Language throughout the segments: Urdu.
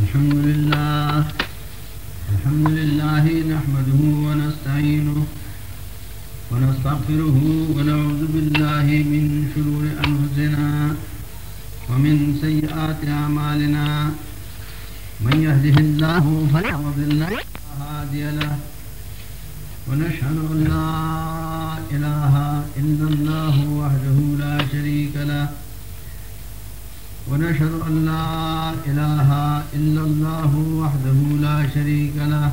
الحمد لله الحمد لله نحمده ونستعينه ونستغفره ونعوذ بالله من شرور أنفسنا ومن سيئات أعمالنا من يهده الله فلا مضل له هادي له. ونشهد أن لا إله إلا الله وحده لا شريك له. ونشهد أن لا إله إلا الله وحده لا شريك له.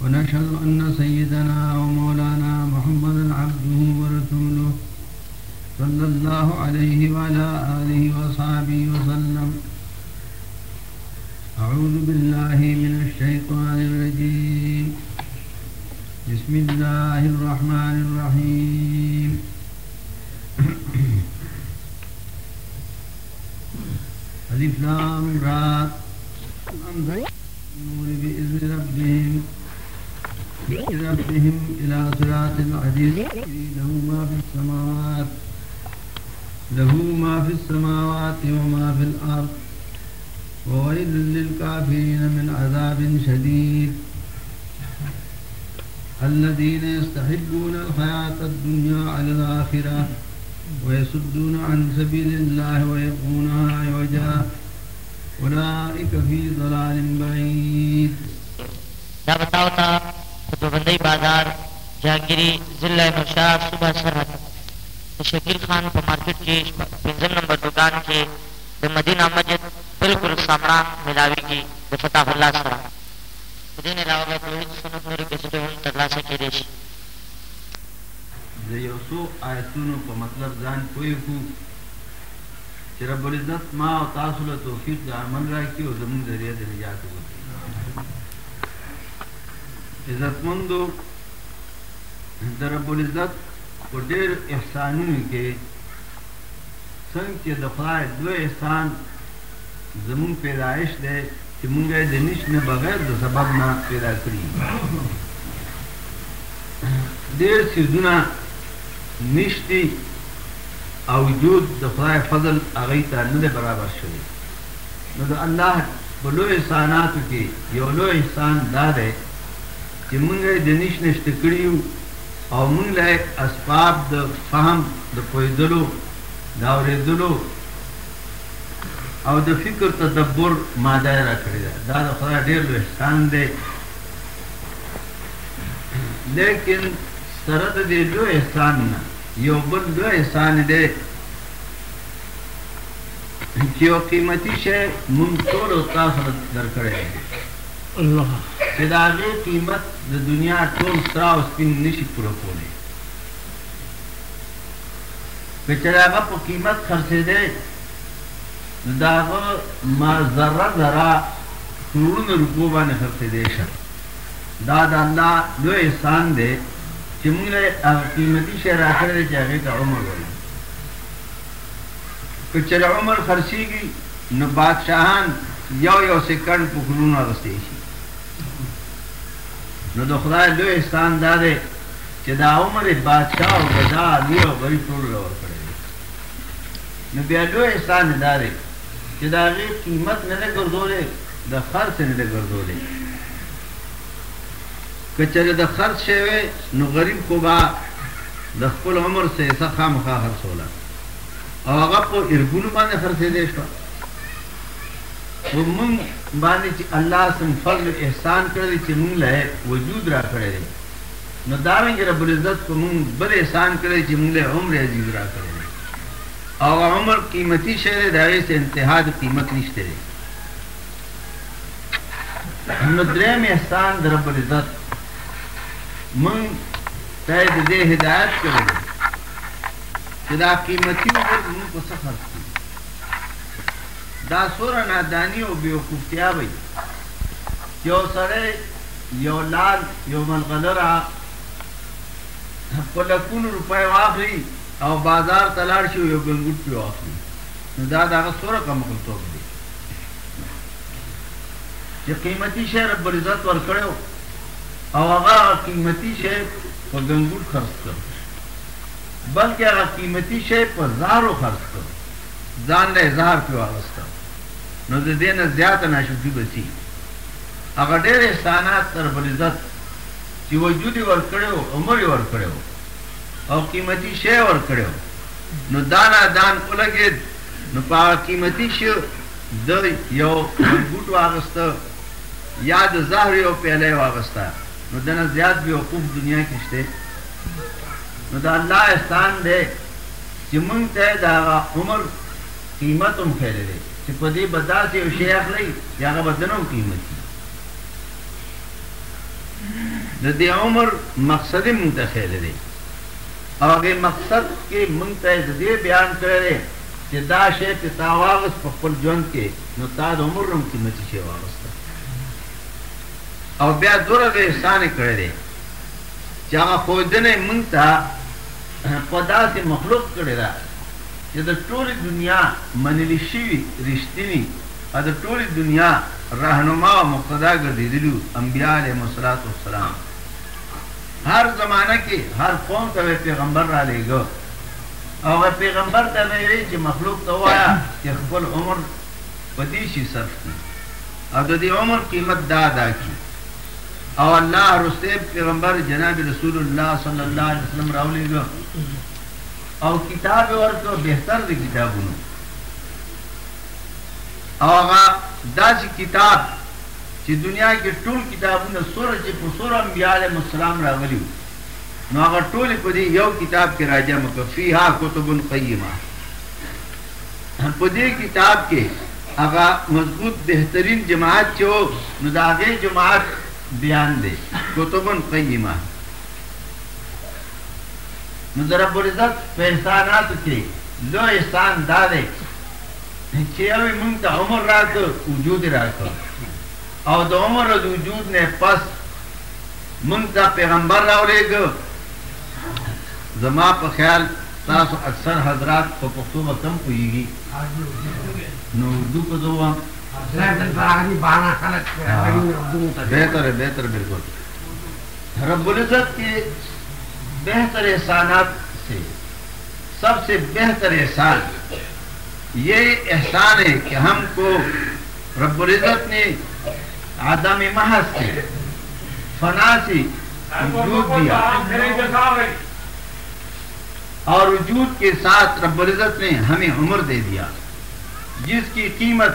ونشهد أن سيدنا ومولانا محمدا عبده ورسوله صلى الله عليه وعلى آله وصحبه وسلم. أعوذ بالله من الشيطان الرجيم. بسم الله الرحمن الرحيم. ألف لام را. نور بإذن ربهم ربهم إلى صراط العزيز له ما في السماوات، له ما في السماوات وما في الأرض، وويل للكافرين من عذاب شديد. الذين يستحبون الحياة الدنيا على الآخرة، ويصدون عن سبيل الله ويبغونها عوجا. أولئك في ضلال بعيد. دا بتاو تا دوبندی بازار جهانگیری ضلع نوشاد صوبہ سرحد. شکیل خان په مارکیټ کې پنځم نمبر دکان کې د مدینه مسجد بالکل سامنا ملاویږي د فتح الله سره د دې نه علاوه په هیڅ سنت نوري کې څه هم ترلاسه کېدای شي د یو څو آیتونو په مطلب ځان پوه کو چې رب العزت ما او تاسو له توفیق د عمل راکړي او زموږ ذریعہ د نجات وکړي عزتمندو، د رب العزت په ډېر احسانونو کې څنګه چې د خدای دوه احسان زمون پیدایش دی، چې مونږ د نش نه بغیر د سبب نه پیدا کړی ډېر سیزونه نشتی او وجود د خدای فضل هغه ته نه برابر شوی. نو د الله په لوی احساناتو کې یو لوی احسان دا دی چې مونږ د نش نشته کړیو او مونږ له اسباب د فهم د پوهېدلو د اورېدلو او د فکر تدبر ماده را کړی ده. دا د خدای ډېر لوی احسان دی. لیکن سره د دې لوی احسان نه یو بل لوی احسان دی. چې یو قیمتي شی مونږ ټول او تاسو درکړی دی. الله. چې د هغې قیمت د دنیا ټول سره او سپین نشي پوره کولی. که چې د هغه په قیمت خرڅېدی نو د هغه ما ذره ذره کروړونه روپو باندې خرڅېدی شه. دا د الله لوی احسان دی. چې موږ له هغه قیمتي شی راکړی چې هغې ته عمر وایي. که چېرې عمر خرڅېږي، نو بادشاهان یو یو سکنډ په کورونو اغوستی شي. نو د خدای لوی احسان دا دی چې دا عمر بادشاه او غذا علی او غریب ټول له ورکړی دی. نو بیا لوی احسان دا دی چې د هغې قیمت نه ده ګرځولی، د خرڅ نه ده ګرځولی. که چېرې د خرڅ شوی نو غریب خو به د خپل عمر سے سیسه خامخا خرڅوله او هغه په ارګونو باندې خرڅېدی شوه و مونږ باندې چې الله سم فضل احسان کړی چې مونږ له وجود را کړی نو دارنګې رب العزت په مونږ بل احسان کړی چې مونږ له عمر عزیز را کړی او عمر قیمتي شی دی، د هغې انتها د قیمت نشته دی. نو دریم احسان د رب العزت مونږ ته د دې هدایت کړی دی چې دا قیمتي عمر مونږ په دا سوره نادانی او بیوقوفتیا وي یو سره یو لال، یو ملغلره په لکونو روپۍ واخلي او بازار تلاړ شي یو ګنګوټ پې واخلي نو دا دغه سوره کمقلتوب دی۔ چې قیمتي شی رب العزت ورکړی او هغه قیمتي شی په ګنګوټ خرڅ کړ. بلکې هغه قیمتي شی په زارو خرڅ کړ. ځان له اظهار کې واغسته نو د دې نه زیاته ناشکري بسی هغه ډېر احسانات تر بل عزت چې وجود یې ورکړو عمر یې ورکړو او قیمتي شی ورکړو نو دانا دان ولګید نو په قیمتي شی د یو ګوټ واغسته یا د زهر یو پیاله واغسته نو دنه زیات به حقوق دنیا کې شته نو دا الله احسان دی چې مونږ ته دا عمر قیمت هم خېره دی چې په دې بدل چې یو شی اخلي یا هغه بدنوم قیمتي د دې عمر مقصد مونږ ته خېره دی او هغه مقصد کې مونږ ته دې بیان کړی چې دا شی په تاواغس په خپل ژوند کې نو تا د عمر هم قیمتي شی واغسته او بیا دوره د احسان کړی دی. چې هغه خودنه مونږ ته، په داسې مخلوق کړی دا چې د ټولې دنیا منلی شوي رښتینی او د ټولې دنیا رهنما او مقتدا ګرځېدلو انبیاء علیهم الصلاۃ والسلام. ہر زمانہ کې هر قوم ته پیغمبر را لېږه. او هغه پیغمبر ته ویلي چې مخلوق ته وایا چې خپل عمر په دې شي صرف کړي. او د دې عمر قیمت دا ادا کړي. او الله رسول پیغمبر جناب رسول الله صلی الله علیه وسلم راولی راولېږه او کتاب ورته بهتر دی کتابونو. او هغه داسې کتاب چې دنیا کې ټول کتابونه سوره چې په سوره انبیاء علیهم السلام راولی راغلي نو هغه ټول په دې یو کتاب کې راځي مکه فیها کتب قیمه په دې کتاب کې هغه مضبوط بهترین جماعت چې نو دا هغه جماعت بیان دی کتب قیمه نو در رب العزت په احساناتو کې لو احسان دا دی چې یو مونږ ته عمر راکړ وجود راکړ او د عمر د وجود نه پس مونږ ته پیغمبر راولېږه زما په خیال تاسو اکثر حضرات په پښتو به کم پوهېږي نو اردو کو دو بہتر ہے بہتر بالکل۔ رب العزت کے بہتر احسانات سے سب سے بہتر احسان یہ احسان ہے کہ ہم کو رب العزت نے آدم محض سے فنا سے وجود دیا۔ اور وجود کے ساتھ رب العزت نے ہمیں عمر دے دیا جس کی قیمت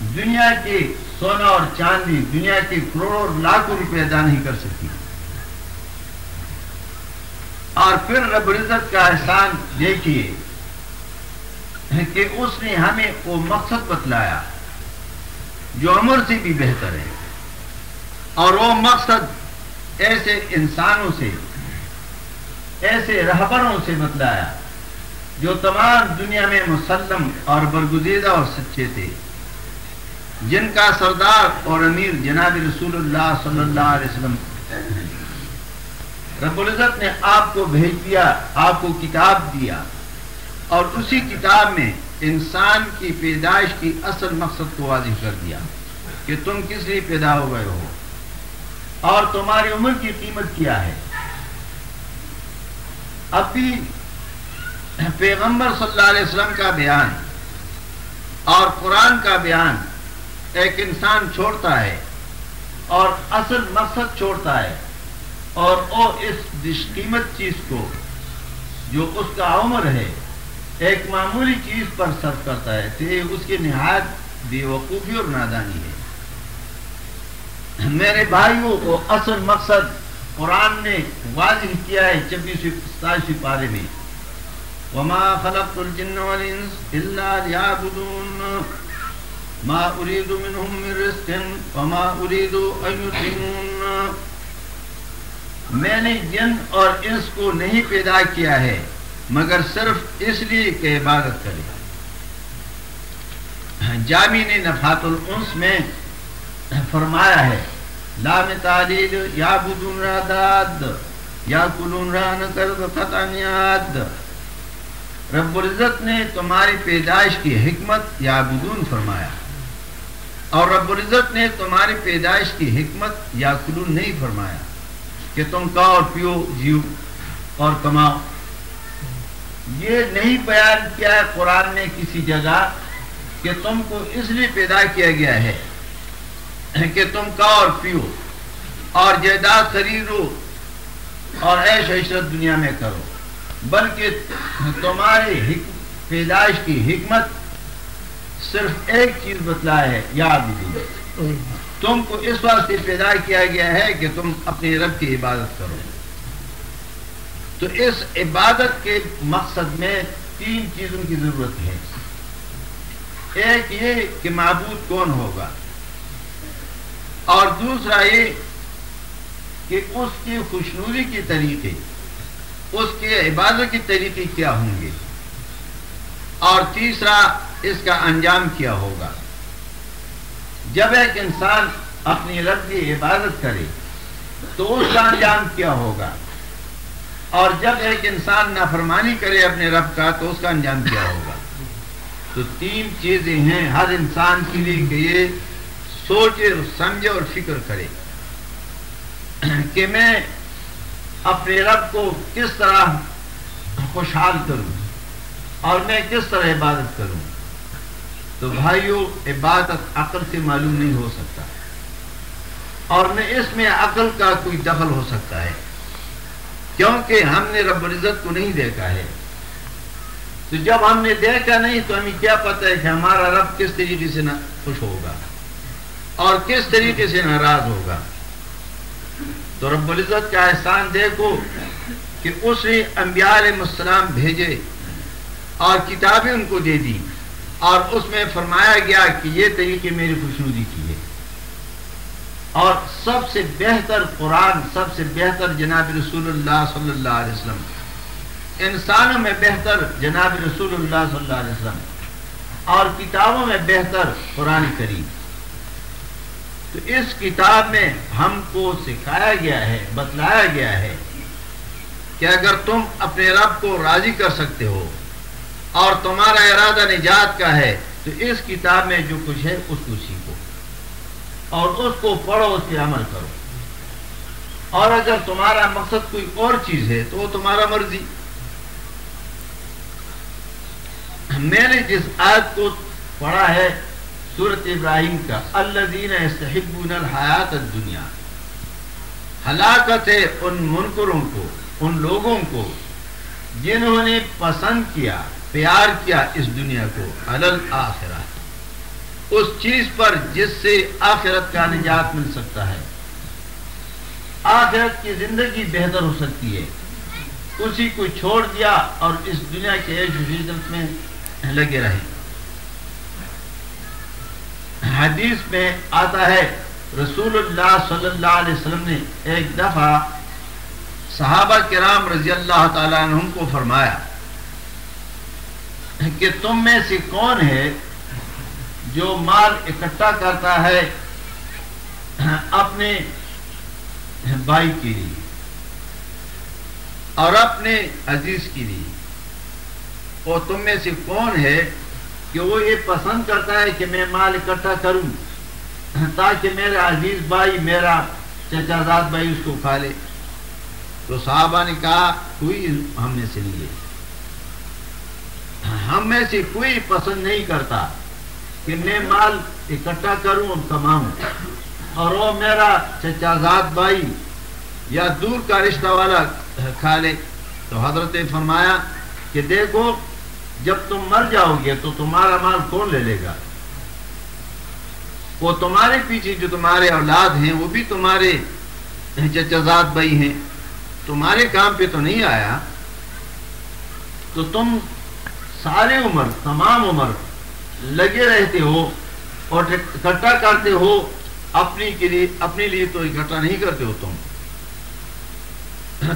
دنیا کے سونا اور چاندی، دنیا کے کروڑوں لاکھوں روپے ادا نہیں کر سکتی۔ اور پھر رب العزت کا احسان دیکھیے کہ اس نے ہمیں وہ مقصد بتلایا جو عمر سے بھی بہتر ہے۔ اور وہ مقصد ایسے انسانوں سے، ایسے رہبروں سے بتلایا جو تمام دنیا میں مسلم اور برگزیدہ اور سچے تھے۔ جن کا سردار اور امیر جناب رسول اللہ صلی اللہ علیہ وسلم رب العزت نے آپ کو بھیج دیا، آپ کو کتاب دیا اور اسی کتاب میں انسان کی پیدائش کی اصل مقصد کو واضح کر دیا کہ تم کس لیے پیدا ہو گئے ہو اور تمہاری عمر کی قیمت کیا ہے۔ ابھی پیغمبر صلی اللہ علیہ وسلم کا بیان اور قرآن کا بیان ایک انسان چھوڑتا ہے اور اصل مقصد چھوڑتا ہے اور وہ اس قیمت چیز کو جو اس کا عمر ہے ایک معمولی چیز پر صرف کرتا ہے، تو یہ اس کی نہایت بے وقوفی اور نادانی ہے۔ میرے بھائیوں کو اصل مقصد قرآن نے واضح کیا ہے چھبیسویں ستائیسویں پارے میں۔ وما خلقت الجن والانس الا ليعبدون۔ ما اريد منهم من رزق وما اريد ان يطعمون میں نے جن اور انس کو نہیں پیدا کیا ہے، مگر صرف اس لیے کہ عبادت کرے۔ جامی نے نفات الانس میں فرمایا ہے لام تعلیل یا بدون را داد یا کلون را نکرد خطانیات رب العزت نے تمہاری پیدائش کی حکمت یا بدون فرمایا۔ ہے اور رب العزت نے تمہاری پیدائش کی حکمت یا کلون نہیں فرمایا کہ تم کھاؤ اور پیو، جیو اور کماؤ۔ یہ نہیں بیان کیا ہے قرآن نے کسی جگہ کہ تم کو اس لیے پیدا کیا گیا ہے کہ تم کا اور پیو اور جائیداد خریدو اور ایش عشرت دنیا میں کرو، بلکہ تمہاری پیدائش کی حکمت صرف ایک چیز بتلا ہے، یاد دی تم کو اس واسطے پیدا کیا گیا ہے کہ تم اپنے رب کی عبادت کرو۔ تو اس عبادت کے مقصد میں تین چیزوں کی ضرورت ہے۔ ایک یہ کہ معبود کون ہوگا۔ اور دوسرا یہ کہ اس کی خوشنوری کی طریقے، اس کے عبادت کی طریقے کیا ہوں گے۔ اور تیسرا اس کا انجام کیا ہوگا۔ جب ایک انسان اپنی رب کی عبادت کرے تو اس کا انجام کیا ہوگا۔ اور جب ایک انسان نافرمانی کرے اپنے رب کا تو اس کا انجام کیا ہوگا۔ تو تین چیزیں ہیں ہر انسان کے لیے کہ یہ سوچے اور سمجھے اور فکر کرے کہ میں اپنے رب کو کس طرح خوشحال کروں۔ اور میں کس طرح عبادت کروں؟ تو بھائیوں عبادت عقل سے معلوم نہیں ہو سکتا۔ اور نہ اس میں عقل کا کوئی دخل ہو سکتا ہے۔ کیونکہ ہم نے رب العزت کو نہیں دیکھا ہے۔ تو جب ہم نے دیکھا نہیں، تو ہمیں کیا پتہ ہے کہ ہمارا رب کس طریقے سے خوش ہوگا اور کس طریقے سے ناراض ہوگا۔ تو رب العزت کا احسان دیکھو کہ اس نے انبیاء علیہ السلام بھیجے۔ اور کتابیں ان کو دے دی اور اس میں فرمایا گیا کہ یہ طریقے میری خوشنودی کی ہے۔ اور سب سے بہتر قرآن، سب سے بہتر جناب رسول اللہ صلی اللہ علیہ وسلم۔ انسانوں میں بہتر جناب رسول اللہ صلی اللہ علیہ وسلم۔ اور کتابوں میں بہتر قرآن کریم۔ تو اس کتاب میں ہم کو سکھایا گیا ہے، بتلایا گیا ہے کہ اگر تم اپنے رب کو راضی کر سکتے ہو اور تمہارا ارادہ نجات کا ہے، تو اس کتاب میں جو کچھ ہے، اس کو سیکھو اور اس کو پڑھو، اس پہ عمل کرو۔ اور اگر تمہارا مقصد کوئی اور چیز ہے، تو وہ تمہارا مرضی۔ میں نے جس آیت کو پڑھا ہے سورت ابراہیم کا اللہ دین الحیات دنیا ہلاکت ہے ان منکروں کو، ان لوگوں کو، جنہوں نے پسند کیا۔ پیار کیا اس دنیا کو الل آخرت۔ اس چیز پر جس سے آخرت کا نجات مل سکتا ہے۔ آخرت کی زندگی بہتر ہو سکتی ہے۔ اسی کو چھوڑ دیا اور اس دنیا کے عیش میں لگے رہے۔ حدیث میں آتا ہے، رسول اللہ صلی اللہ علیہ وسلم نے ایک دفعہ صحابہ کرام رضی اللہ تعالیٰ عنہ کو فرمایا کہ تم میں سے کون ہے جو مال اکٹھا کرتا ہے اپنے بھائی کے لیے اور اپنے عزیز کے لیے؟ اور تم میں سے کون ہے کہ وہ یہ پسند کرتا ہے کہ میں مال اکٹھا کروں تاکہ میرا عزیز بھائی میرا چچا زاد بھائی اس کو کھا لے؟ تو صحابہ نے کہا، کوئی ہم نے سے لیے ہم میں سے کوئی پسند نہیں کرتا کہ میں مال اکٹھا کروں اور کماؤں۔ اور وہ میرا چچا زاد بھائی یا دور کا رشتہ والا کھا لے تو حضرت فرمایا کہ دیکھو، جب تم مر جاؤ گے تو تمہارا مال کون لے لے گا؟ وہ تمہارے پیچھے جو تمہارے اولاد ہیں، وہ بھی تمہارے چچازاد بھائی ہیں۔ تمہارے کام پہ تو نہیں آیا؟ تو تم سارے عمر، تمام عمر لگے رہتے ہو اور اکٹھا کرتے ہو، اپنی کے لیے، اپنے لیے تو اکٹھا نہیں کرتے ہو تم۔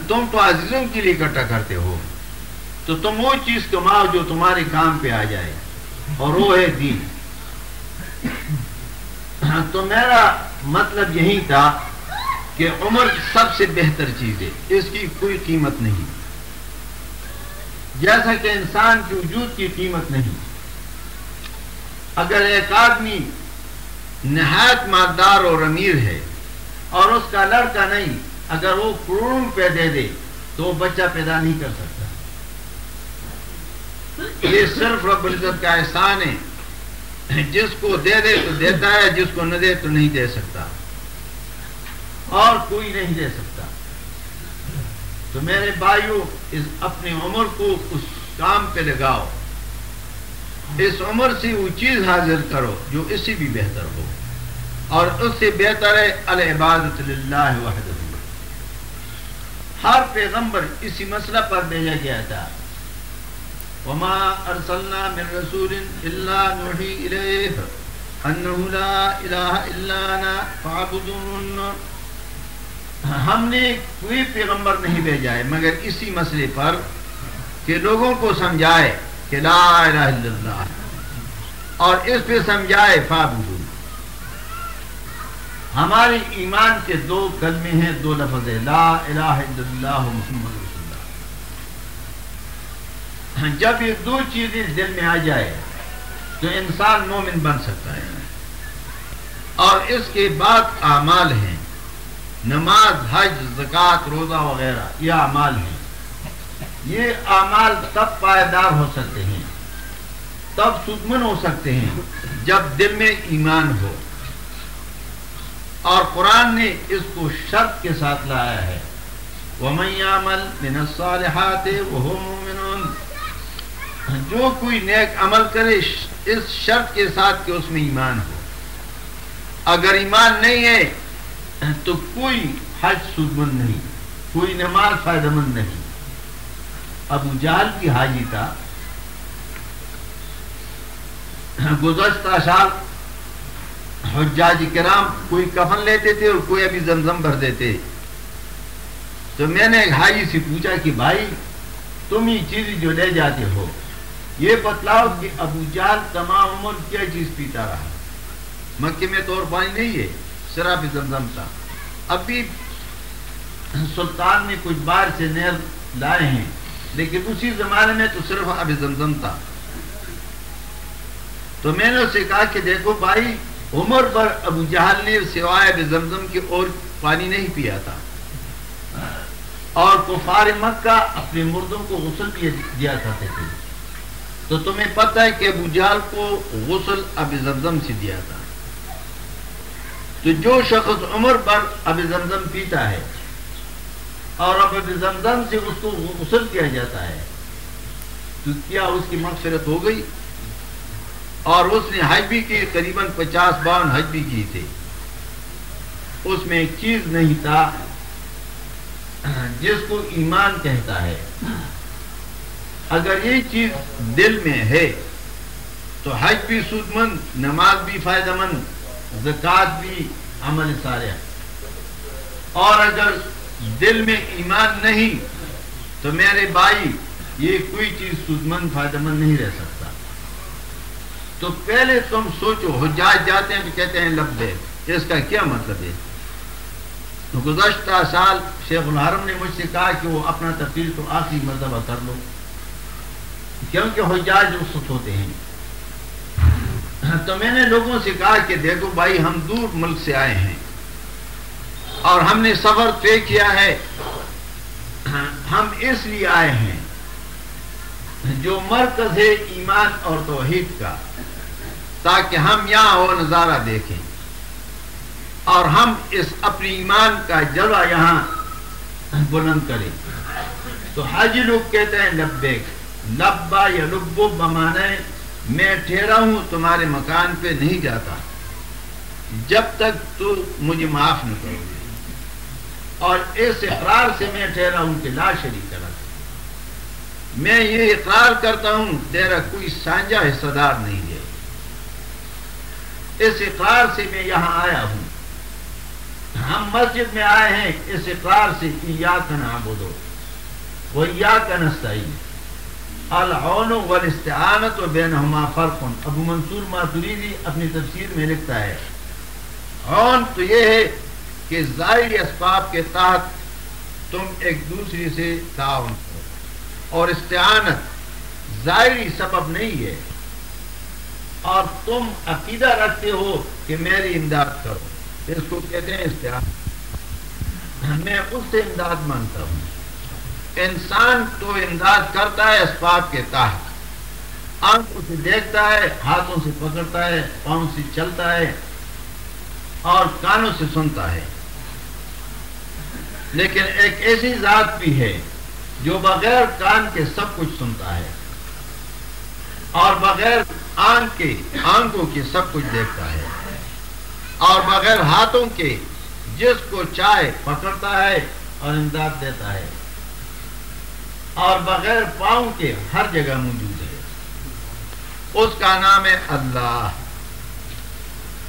تم تو عزیزوں کے لیے اکٹھا کرتے ہو۔ تو تم وہ چیز کماؤ جو تمہارے کام پہ آ جائے۔ اور وہ ہے دین۔ تو میرا مطلب یہی تھا کہ عمر سب سے بہتر چیز ہے۔ اس کی کوئی قیمت نہیں۔ جیسا کہ انسان کے وجود کی قیمت نہیں۔ اگر ایک آدمی نہایت مالدار اور امیر ہے اور اس کا لڑکا نہیں، اگر وہ کروڑوں روپے دے دے تو وہ بچہ پیدا نہیں کر سکتا۔ یہ صرف رب العزت کا احسان ہے۔ جس کو دے دے تو دیتا ہے، جس کو نہ دے تو نہیں دے سکتا۔ اور کوئی نہیں دے سکتا۔ تو میرے بھائیوں اس اپنی عمر کو اس کام پہ لگاؤ۔ اس عمر سے وہ چیز حاضر کرو جو اس سے بھی بہتر ہو۔ اور اس سے بہتر ہے العبادت اللہ وحدہ۔ ہر پیغمبر اسی مسئلہ پر بھیجا گیا تھا۔ وما ارسلنا من رسول الا نوحی الیہ انہو لا الہ الا انا فعبدون ہم نے کوئی پیغمبر نہیں بھیجا ہے، مگر اسی مسئلے پر کہ لوگوں کو سمجھائے کہ لا الہ الا اللہ اور اس پہ سمجھائے فعبدون ہماری ایمان کے دو کلمے ہیں، دو لفظ لا الہ الا اللہ محمد رسول اللہ۔ جب یہ دو چیزیں دل میں آ جائے تو انسان مومن بن سکتا ہے۔ اور اس کے بعد اعمال ہیں۔ نماز، حج، زکوٰۃ، روزہ وغیرہ، یہ اعمال ہیں۔ یہ اعمال تب پائیدار ہو سکتے ہیں، تب سدمن ہو سکتے ہیں، جب دل میں ایمان ہو۔ اور قرآن نے اس کو شرط کے ساتھ لایا ہے۔ جو کوئی نیک عمل کرے، اس شرط کے ساتھ کہ اس میں ایمان ہو۔ اگر ایمان نہیں ہے تو کوئی حج سود مند نہیں، کوئی نماز فائدہ مند نہیں۔ ابو جال کی حاجی تھا۔ گزشتہ سال حجاج کرام کوئی کفن لیتے تھے اور کوئی ابھی زمزم بھر دیتے۔ تو میں نے ایک حاجی سے پوچھا کہ بھائی، تم یہ چیز جو لے جاتے ہو، یہ بتلاؤ کہ ابو جال تمام عمر کیا چیز پیتا رہا؟ مکے میں تو اور پانی نہیں ہے۔ شراب زمزم تھا۔ ابھی سلطان نے کچھ بار سے نیر لائے ہیں، لیکن اسی زمانے میں تو صرف ابھی زمزم تھا۔ تو میں نے اسے کہا کہ دیکھو بھائی، عمر پر ابو جہل نے سوائے زمزم کے اور پانی نہیں پیا تھا۔ اور کفار مکہ اپنے مردوں کو غسل دیا کرتے تھے۔ تو تمہیں پتہ ہے کہ ابو جہل کو غسل اب زمزم سے دیا تھا۔ تو جو شخص عمر پر اب زمزم پیتا ہے اور اب زمزم سے اس کو غسل کیا جاتا ہے، تو کیا اس کی مغفرت ہو گئی؟ اور اس نے حج بھی کی، قریباً پچاس باون حج بھی کی تھے اس میں ایک چیز نہیں تھا، جس کو ایمان کہتا ہے۔ اگر یہ چیز دل میں ہے، تو حج بھی سود مند، نماز بھی فائدہ مند۔ زکوٰۃ بھی عمل سارے اور اگر دل میں ایمان نہیں، تو میرے بھائی، یہ کوئی چیز سود مند فائدہ مند نہیں رہ سکتا۔ تو پہلے تم سوچو، حجاج جاتے ہیں تو کہتے ہیں لبے اس کا کیا مطلب ہے؟ تو گزشتہ سال شیخ الحرم نے مجھ سے کہا کہ وہ اپنا تفصیل تو آخری مرتبہ کر لو۔ کیونکہ حجاج رخصت ہوتے ہیں۔ ہاں، تو میں نے لوگوں سے کہا کہ دیکھو بھائی، ہم دور ملک سے آئے ہیں۔ اور ہم نے سفر طے کیا ہے۔ ہاں، ہم اس لیے آئے ہیں۔ جو مرکز ہے ایمان اور توحید کا، تاکہ ہم یہاں وہ نظارہ دیکھیں۔ اور ہم اس اپنی ایمان کا جلوہ یہاں بلند کریں۔ تو حاجی لوگ کہتے ہیں، لبیک، لبا یا لبو بمانے میں ٹھہرا ہوں، تمہارے مکان پہ نہیں جاتا۔ جب تک تو مجھے معاف نہ کرو اور اس اقرار سے میں ٹھہرا ہوں کہ لا شریک کرا میں یہ اقرار کرتا ہوں، تیرا کوئی سانجا حصہ دار نہیں ہے۔ اس اقرار سے میں یہاں آیا ہوں۔ ہم مسجد میں آئے ہیں، اس اقرار سے یا کا نام بولو وہ یا کا نسائی العون والاستعانت و بینہما فرق ابو منصور ماتریدی اپنی تفسیر میں لکھتا ہے عون تو یہ ہے کہ ظاہری اسباب کے تحت تم ایک دوسرے سے تعاون کرو اور استعانت ظاہری سبب نہیں ہے۔ اور تم عقیدہ رکھتے ہو کہ میری امداد کرو۔ اس کو کہتے ہیں استعمال میں اس سے امداد مانتا ہوں۔ انسان تو امداد کرتا ہے اسباب کے تحت۔ آنکھوں سے دیکھتا ہے، ہاتھوں سے پکڑتا ہے، پاؤں سے چلتا ہے، اور کانوں سے سنتا ہے۔ لیکن ایک ایسی ذات بھی ہے جو بغیر کان کے سب کچھ سنتا ہے، اور بغیر آنکھ کے آنکھوں کے سب کچھ دیکھتا ہے، اور بغیر ہاتھوں کے جس کو چائے پکڑتا ہے اور امداد دیتا ہے۔ اور بغیر پاؤں کے ہر جگہ موجود ہے۔ اس کا نام ہے اللہ۔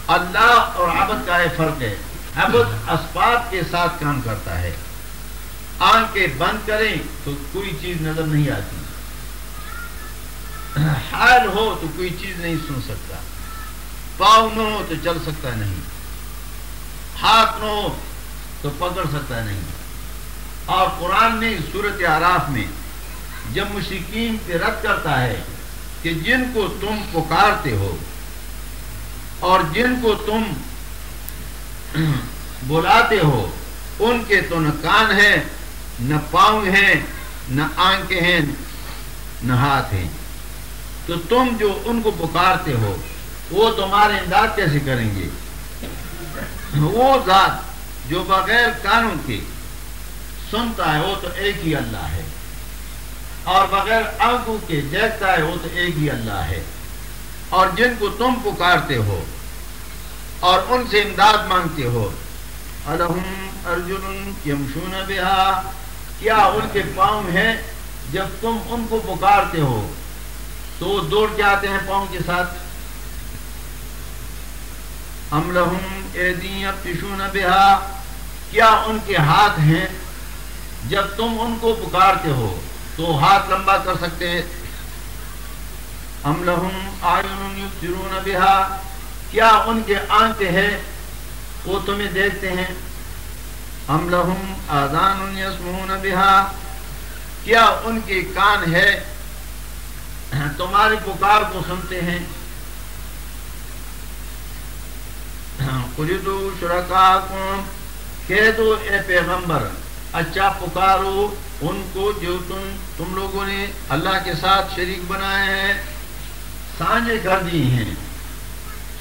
اللہ اور عبد کا یہ فرق ہے۔ عبد اسباب کے ساتھ کام کرتا ہے۔ آنکھیں بند کریں تو کوئی چیز نظر نہیں آتی۔ حال ہو تو کوئی چیز نہیں سن سکتا۔ پاؤں نہ ہو تو چل سکتا نہیں۔ ہاتھ نہ ہو تو پکڑ سکتا نہیں۔ اور قرآن نے صورت آراف میں جب مشکین پہ رد کرتا ہے کہ جن کو تم پکارتے ہو اور جن کو تم بلاتے ہو، ان کے تو نہ کان ہے نہ پاؤں ہیں، نہ آنکھیں ہیں، نہ ہاتھ ہیں۔ تو تم جو ان کو پکارتے ہو، وہ تمہارے امداد کیسے کریں گے؟ وہ ذات جو بغیر کانوں کے سنتا ہے وہ تو ایک ہی اللہ ہے۔ اور بغیر آنکھوں کے دیکھتا ہے وہ تو ایک ہی اللہ ہے۔ اور جن کو تم پکارتے ہو اور ان سے امداد مانگتے ہو الحم ارجن یمشون بہا۔ کیا ان کے پاؤں ہیں جب تم ان کو پکارتے ہو؟ تو وہ دوڑ کے آتے ہیں پاؤں کے ساتھ۔ ہم لہم ایدیشون بہا۔ کیا ان کے ہاتھ ہیں جب تم ان کو پکارتے ہو، تو ہاتھ لمبا کر سکتے ہیں۔ ہم لہم آئین بہا۔ کیا ان کے آنکھ ہے وہ تمہیں دیکھتے ہیں۔ ہم لہم آزان بہا۔ کیا ان کے کان ہے؟ تمہاری پکار کو سنتے ہیں۔ خریدو شرکا کہہ دو اے پیغمبر اچھا پکارو ان کو جو تم تم لوگوں نے اللہ کے ساتھ شریک بنائے ہیں۔ سانجے کر دی ہیں۔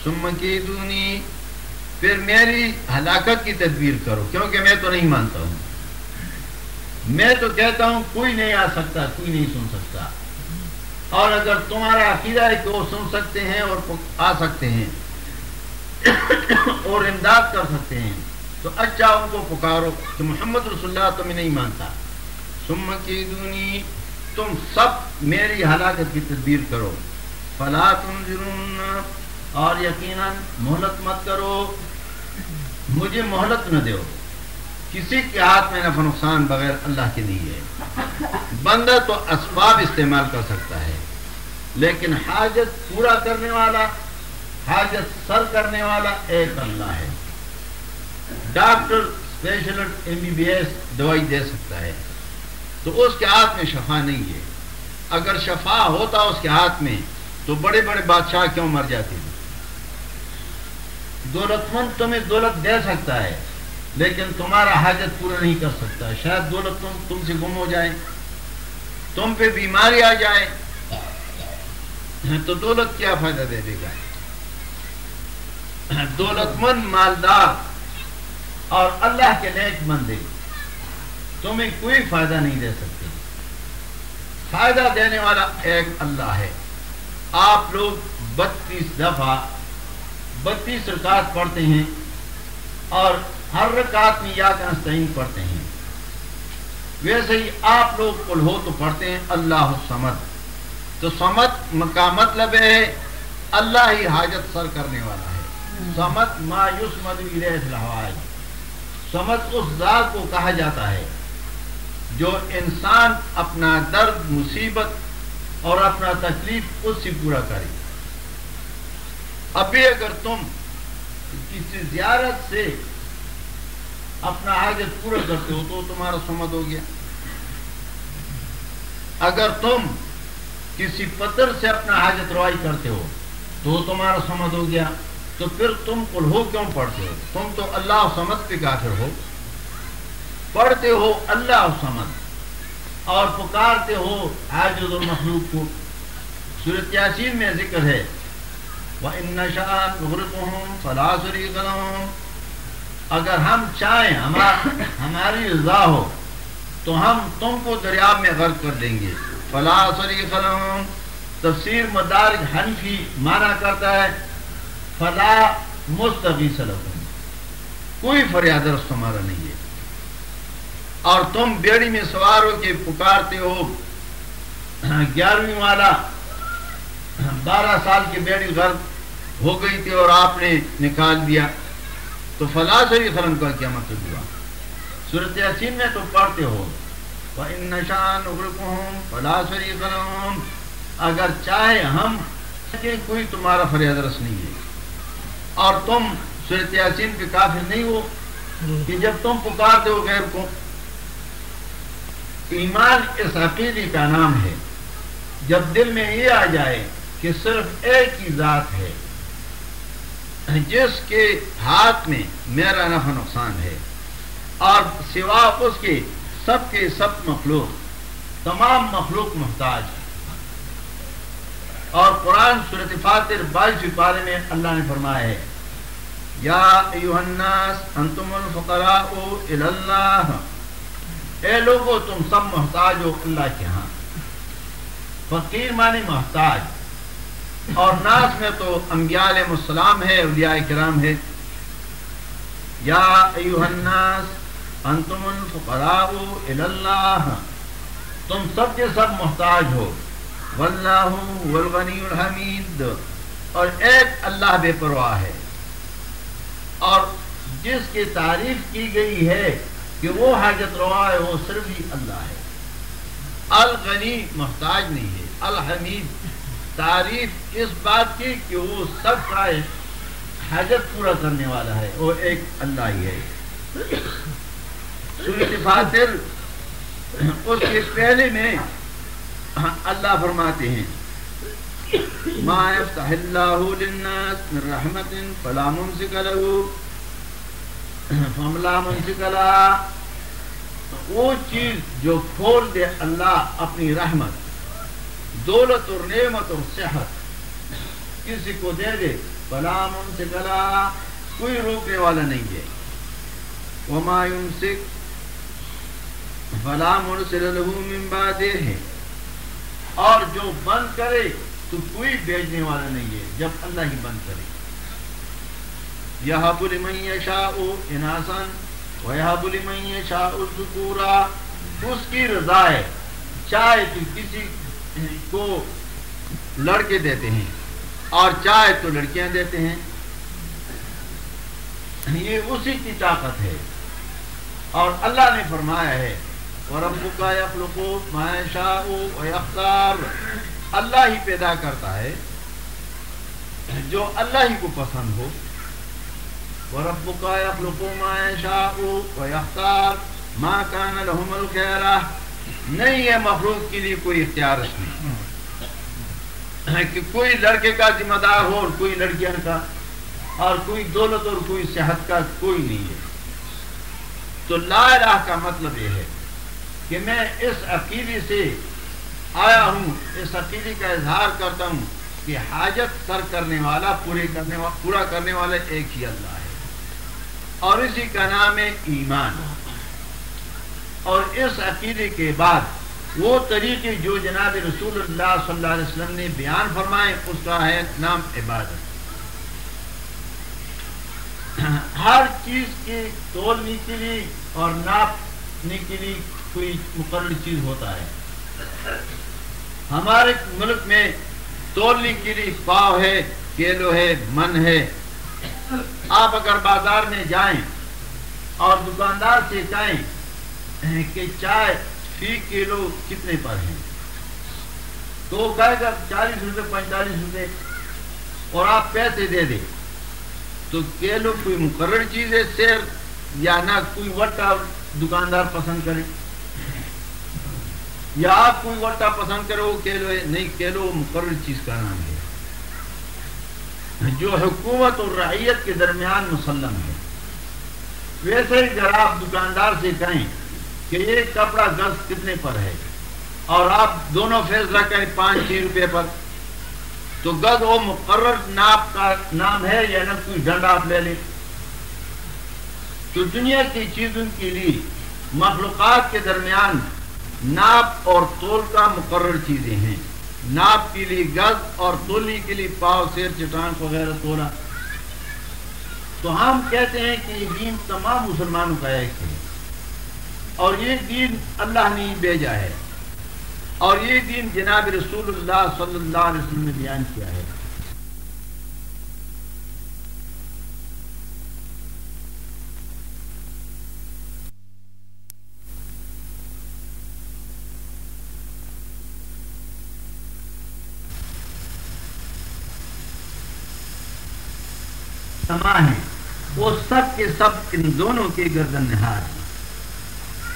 سم کی دونی پھر میری ہلاکت کی تدبیر کرو، کیونکہ میں تو نہیں مانتا ہوں۔ میں تو کہتا ہوں، کوئی نہیں آ سکتا، کوئی نہیں سن سکتا۔ اور اگر تمہارا عقیدہ ہے کہ وہ سن سکتے ہیں اور آ سکتے ہیں اور امداد کر سکتے ہیں۔ تو اچھا ان کو پکارو کہ محمد رسول اللہ تمہیں نہیں مانتا۔ سم کی دونی تم سب میری ہلاکت کی تدبیر کرو۔ فلا تم اور یقیناً محلت مت کرو۔ مجھے محلت نہ دو کسی کے ہاتھ میں نفع نقصان بغیر اللہ کے نہیں ہے۔ بندہ تو اسباب استعمال کر سکتا ہے، لیکن حاجت پورا کرنے والا، حاجت سر کرنے والا ایک اللہ ہے۔ Doctor specialist M B B S دوائی دے سکتا ہے۔ تو اس کے ہاتھ میں شفا نہیں ہے۔ اگر شفا ہوتا اس کے ہاتھ میں، تو بڑے بڑے بادشاہ کیوں مر جاتے ہیں؟ دولت مند تمہیں دولت دے سکتا ہے، لیکن تمہارا حاجت پورا نہیں کر سکتا۔ شاید دولت تم تم سے گم ہو جائے تم پہ بیماری آ جائے، تو دولت کیا فائدہ دے دے گا؟ دولت مند مالدار اور اللہ کے نیک مندے تمہیں کوئی فائدہ نہیں دے سکتے۔ فائدہ دینے والا ایک اللہ ہے۔ آپ لوگ بتیس دفعہ بتیس رکعت پڑھتے ہیں اور ہر رکعت میں یا نستعین پڑھتے ہیں۔ ویسے ہی آپ لوگ کل ہو تو پڑھتے ہیں اللہ سمد تو سمت کا مطلب ہے اللہ ہی حاجت سر کرنے والا ہے۔ سمت مایوس مدوی سمت اس ذات کو کہا جاتا ہے جو انسان اپنا درد، مصیبت اور اپنا تکلیف اس سے پورا کرے۔ ابھی اگر تم کسی زیارت سے اپنا حاجت پورا کرتے ہو تو تمہارا سمت ہو گیا۔ اگر تم کسی پتھر سے اپنا حاجت روائی کرتے ہو تو تمہارا سمجھ ہو گیا۔ تو پھر تم کل کیوں پڑھتے ہو؟ تم تو اللہ سمجھ پہ کافر ہو۔ پڑھتے ہو اللہ سمجھ اور پکارتے ہو حاجت المخلوق کو۔ صورت یاسین میں ذکر ہے۔ وہ ان نشان غرق ہوں فلاسری اگر ہم چاہیں ہماری رضا ہو، تو ہم تم کو دریا میں غرق کر دیں گے۔ فلاسری کروں تفسیر مدار حنفی مانا کرتا ہے۔ فلا مستفی سلم کوئی فریاد رس تمہارا نہیں ہے۔ اور تم بیڑی میں سوار ہو کے پکارتے ہو۔ گیارہویں والا، بارہ سال کی بیڑی غرب ہو گئی تھی اور آپ نے نکال دیا۔ تو فلاں سے بھی خرم کا کیا مطلب ہوا۔ صورت یسین میں تو پڑھتے ہو۔ ان نشان فلاں سے اگر چاہے ہم، کہ کوئی تمہارا فریاد رس نہیں ہے۔ اور تم صورت یاسین کے کافر نہیں ہو کہ جب تم پکارتے ہو غیر کو۔ ایمان اس عقیدی کا نام ہے۔ جب دل میں یہ آ جائے کہ صرف ایک ہی ذات ہے جس کے ہاتھ میں میرا نفع نقصان ہے اور سوا اس کے سب کے سب مخلوق تمام مخلوق محتاج ہے اور قرآن صورت فاتر بائیس پارے میں اللہ نے فرمایا ہے۔ یا الناس، انتم الفقراء الاللہ اے لوگو، تم سب محتاج ہو اللہ کے ہاں۔ فقیر معنی محتاج۔ اور ناس میں تو انبیاء علیہ السلام ہے، اولیاء کرام ہے۔ یا ایوہ الناس، انتم الفقراء الاللہ تم سب کے سب محتاج ہو۔ واللہ والغنی الحمید۔ اور ایک اللہ بے پرواہ ہے۔ اور جس کی تعریف کی گئی ہے کہ وہ حاجت روا ہے، وہ صرف ہی اللہ ہے۔ الغنی محتاج نہیں ہے، الحمید۔ تعریف اس بات کی کہ وہ سب کا حاجت پورا کرنے والا ہے، وہ ایک اللہ ہی ہے۔ سورت فاتر، اس کے پہلے میں ہاں، اللہ فرماتے ہیں۔ ما يفتح الله للناس من رحمة فلا ممسك له فملا ممسك له۔ وہ چیز جو کھول دے اللہ اپنی رحمت، دولت اور نعمت اور صحت، کسی کو دے دے، فلا ممسک له، کوئی روکنے والا نہیں ہے۔ وما يمسك فلا مرسل له من بعده۔ اور جو بند کرے تو کوئی بیچنے والا نہیں ہے، جب اللہ ہی بند کرے۔ یہ بول میں شاہ اناسن وہ میں شاہ اس کی رضا ہے، چاہے تو کسی کو لڑکے دیتے ہیں اور چاہے تو لڑکیاں دیتے ہیں۔ یہ اسی کی طاقت ہے۔ اور اللہ نے فرمایا ہے اور ابو کا یخلقو ما شاہ اختار اللہ ہی پیدا کرتا ہے جو اللہ ہی کو پسند ہو۔ رب کا ماں کا نل خیرا نہیں ہے مخلوق کے لیے کوئی اختیار اس میں۔ کہ کوئی لڑکے کا ذمہ دار ہو اور کوئی لڑکیاں کا۔ اور کوئی دولت اور کوئی صحت کا کوئی نہیں ہے۔ تو لا الہ کا مطلب یہ ہے۔ کہ میں اس عقیدے سے آیا ہوں، اس عقیدے کا اظہار کرتا ہوں کہ حاجت سر کرنے والا، پورے کرنے والا پورا کرنے والا ایک ہی اللہ ہے۔ اور اسی کا نام ہے ایمان۔ اور اس عقیدے کے بعد وہ طریقے جو جناب رسول اللہ صلی اللہ علیہ وسلم نے بیان فرمائے، اس کا ہے نام عبادت۔ ہر چیز کے تولنے کے لیے اور ناپنے کے لیے کوئی مقرر چیز ہوتا ہے۔ ہمارے ملک میں تولنے کے لیے پاؤ ہے، کیلو ہے، من ہے۔ آپ اگر بازار میں جائیں اور دکاندار سے کہیں کہ چائے فی کلو کتنے پر ہیں تو وہ کہے گا، چالیس روپے، پینتالیس روپے اور آپ پیسے دے دیں۔ تو کیلو کوئی مقرر چیز ہے شیر یا نہ کوئی وٹا دکاندار پسند کرے۔ یا آپ کوئی وٹا پسند کرو کیلو نہیں کیلو مقرر چیز کا نام ہے۔ جو حکومت اور رعیت کے درمیان مسلم ہے۔ ویسے ہی اگر آپ دکاندار سے کہیں کہ یہ کپڑا گز کتنے پر ہے؟ اور آپ دونوں فیصلہ کریں پانچ، چھ روپے پر۔ تو گز وہ مقرر ناپ کا نام ہے یا نہ کوئی ڈنڈ آپ لے لیں۔ تو دنیا کی چیزوں کے لیے مخلوقات کے درمیان ناپ اور تول کا مقرر چیزیں ہیں۔ ناپ کے لیے گز اور تولی کے لیے پاؤ، سیر، چٹان، وغیرہ تولا تو ہم کہتے ہیں کہ یہ دین تمام مسلمانوں کا ایک ہے۔ اور یہ دین اللہ نے بھیجا ہے۔ اور یہ دین جناب رسول اللہ صلی اللہ علیہ وسلم نے بیان کیا ہے۔ سما ہیں۔ وہ سب کے سب ان دونوں کے گردن نہار ہیں۔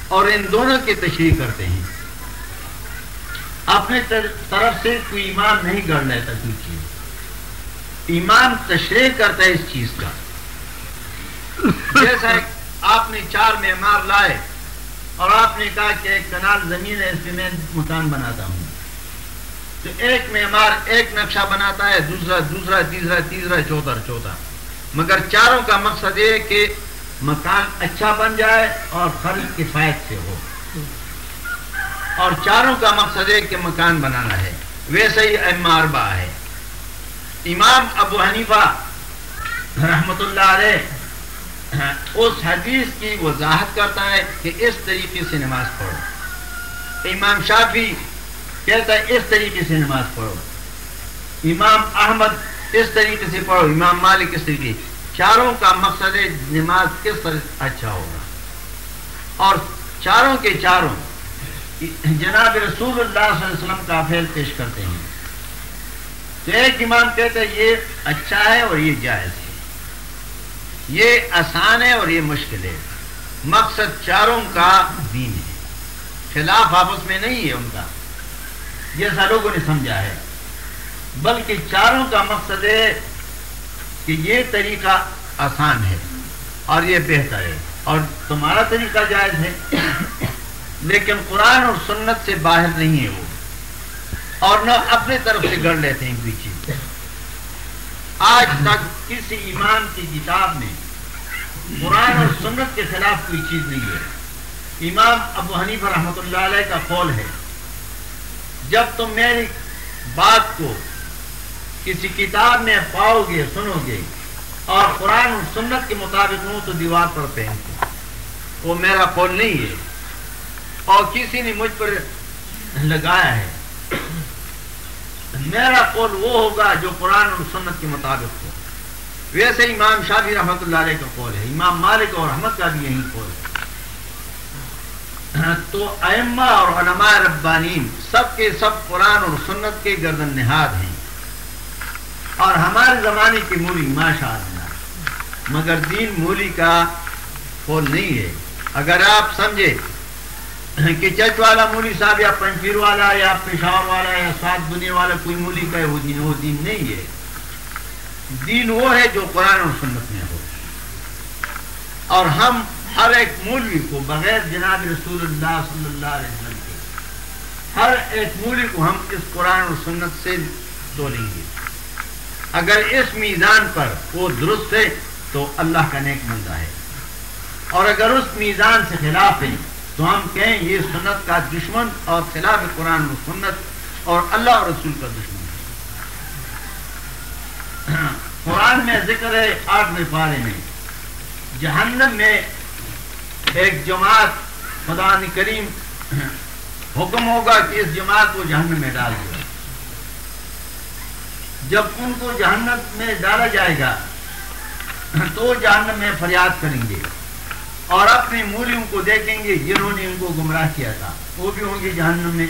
اور ان دونوں کی تشریح کرتے ہیں۔ اپنے طرف سے کوئی ایمان نہیں گڑ لیتا کوئی چیز ایمان تشریح کرتا ہے اس چیز کا۔ جیسا آپ نے چار معمار لائے اور آپ نے کہا کہ ایک کنال زمین ہے، اس میں میں مکان بناتا ہوں۔ تو ایک معمار ایک نقشہ بناتا ہے، دوسرا دوسرا، تیسرا تیسرا، چوتھا چوتھا۔ مگر چاروں کا مقصد یہ کہ مکان اچھا بن جائے اور خرچ کفایت سے ہو۔ اور چاروں کا مقصد ہے کہ مکان بنانا ہے۔ ویسے ہی اماربا ہے۔ امام ابو حنیفہ رحمت اللہ علیہ اس حدیث کی وضاحت کرتا ہے کہ اس طریقے سے نماز پڑھو۔ امام شافی کہتا ہے اس طریقے سے نماز پڑھو۔ امام احمد اس طریقے سے پڑھو، امام مالک اس طریقے چاروں کا مقصد ہے نماز کس طرح اچھا ہوگا اور چاروں کے چاروں جناب رسول اللہ صلی اللہ علیہ وسلم کا فیل پیش کرتے ہیں۔ تو ایک امام کہتے ہیں، یہ اچھا ہے اور یہ جائز ہے۔ یہ آسان ہے اور یہ مشکل ہے۔ مقصد چاروں کا دین ہے۔ خلاف آپس میں نہیں ہے ان کا۔ جیسا لوگوں نے سمجھا ہے۔ بلکہ چاروں کا مقصد ہے کہ یہ طریقہ آسان ہے اور یہ بہتر ہے اور تمہارا طریقہ جائز ہے لیکن قرآن اور سنت سے باہر نہیں ہے وہ اور نہ اپنے طرف سے گڑ لیتے ہیں کوئی چیز۔ آج تک کسی ایمان کی کتاب میں قرآن اور سنت کے خلاف کوئی چیز نہیں ہے۔ امام ابو حنیف رحمۃ اللہ علیہ کا قول ہے، جب تم میری بات کو کسی کتاب میں پاؤ گے، سنو گے۔ اور قرآن اور سنت کے مطابق ہوں تو دیوار پر پہنتے وہ میرا قول نہیں ہے۔ اور کسی نے مجھ پر لگایا ہے۔ میرا قول وہ ہوگا جو قرآن اور سنت کے مطابق ہو۔ ویسے امام شافی رحمت اللہ علیہ کا قول ہے۔ امام مالک اور احمد کا بھی یہی قول ہے۔ تو ائمہ اور علماء ربانین سب کے سب قرآن اور سنت کے گردن نہاد ہیں۔ اور ہمارے زمانے کی مولی، ماشاء اللہ۔ مگر دین مولی کا قول نہیں ہے۔ اگر آپ سمجھے کہ چچ والا مولی صاحب یا پنچیر والا یا پشاور والا یا سات دنیا والا کوئی مولی کا ہے وہ دین وہ دین نہیں ہے۔ دین وہ ہے جو قرآن اور سنت میں ہو۔ اور ہم ہر ایک مولوی کو بغیر جناب رسول اللہ صلی اللہ علیہ وسلم کے، ہر ایک مولوی کو ہم اس قرآن اور سنت سے تولیں گے۔ اگر اس میزان پر وہ درست ہے تو اللہ کا نیک بندہ ہے۔ اور اگر اس میزان سے خلاف ہے تو ہم کہیں یہ سنت کا دشمن اور خلاف قرآن و سنت اور اللہ اور رسول کا دشمن ہے۔ قرآن میں ذکر ہے آٹھویں پارے میں، جہنم میں ایک جماعت خدا کریم حکم ہوگا کہ اس جماعت کو جہنم میں ڈال دیا جب ان کو جہنم میں ڈالا جائے گا، تو جہنم میں فریاد کریں گے اور اپنے مولیوں کو دیکھیں گے، جنہوں نے ان کو گمراہ کیا تھا، وہ بھی ہوں گے جہنم میں۔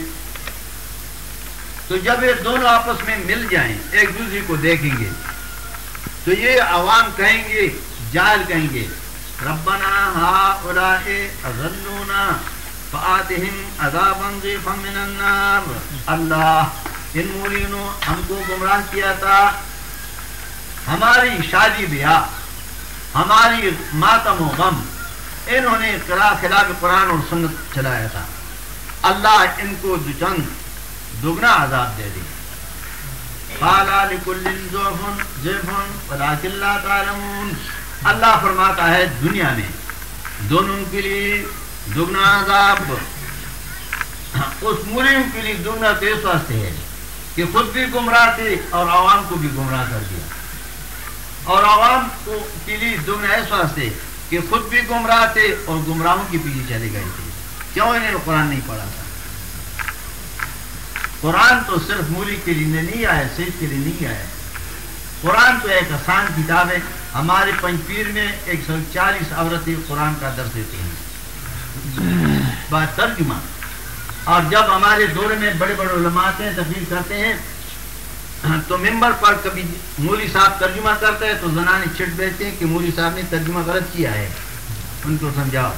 تو جب یہ دونوں آپس میں مل جائیں، ایک دوسرے کو دیکھیں گے، تو یہ عوام کہیں گے جائل کہیں گے، ربنا ہا فاتہم عذابا ضیفا من النار۔ اللہ ان مولینوں ہم کو گمراہ کیا تھا، ہماری شادی بیاہ، ہماری ماتم و غم، انہوں نے خلاف قرآن اور سنت چلایا تھا۔ اللہ ان کو دچند دگنا عذاب دے دی۔ اللہ فرماتا ہے دنیا میں دونوں کے لیے دگنا عذاب، اس مریم کے لیے دگنا تو واسطے ہے۔ کہ خود بھی گمراہ تھے اور عوام کو بھی گمراہ کر دیا۔ اور عوام کو کے لیے دگنا اس واسطے کہ خود بھی گمراہ تھے اور گمراہوں کے پیچھے چلے گئے تھے۔ کیوں انہیں قرآن نہیں پڑھا تھا؟ قرآن تو صرف مولی کے لیے نہیں آیا صرف کے لیے نہیں آیا۔ قرآن تو ایک آسان کتاب ہے۔ ہمارے پنج پیر میں ایک سو چالیس عورتیں قرآن کا درس دیتے ہیں۔ بات ترجمہ۔ اور جب ہمارے دور میں بڑے بڑے علماء ہیں تفریح کرتے ہیں، تو ممبر پر کبھی مولی صاحب ترجمہ کرتے ہیں، تو زنانے چھٹ بیٹھتے ہیں کہ مولی صاحب نے ترجمہ غلط کیا ہے۔ ان کو سمجھاؤ۔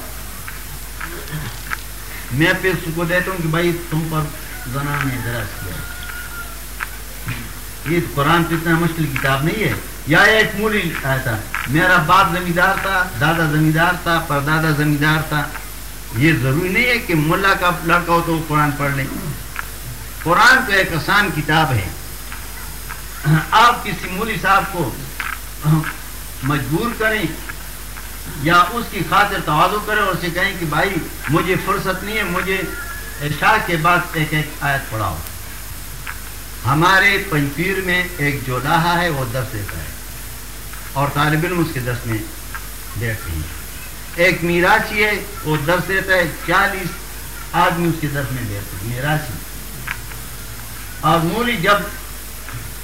میں پھر اس کو دیتا ہوں کہ بھائی تم پر زنان نے درست کیا یہ قرآن تو اتنا مشکل کتاب نہیں ہے۔ یا ایک مولی آیا تھا، میرا باپ زمیندار تھا، دادا زمیندار تھا، پردادا زمیندار تھا۔ یہ ضروری نہیں ہے کہ ملا کا لڑکا ہو تو وہ قرآن پڑھ لیں قرآن تو ایک آسان کتاب ہے۔ آپ کسی مولی صاحب کو مجبور کریں یا اس کی خاطر توازو کریں اور اسے کہیں کہ بھائی مجھے فرصت نہیں ہے، مجھے عشاء کے بعد ایک ایک آیت پڑھاؤ۔ ہمارے پنجپیر میں ایک جوداہا ہے، وہ درس دیتا ہے اور طالب علم اس کے درس میں بیٹھتے ہیں۔ ایک میراچی ہے، وہ درس دیتا ہے، چالیس آدمی اس کے درس میں بیٹھتے ہیں میراچی اور مولی جب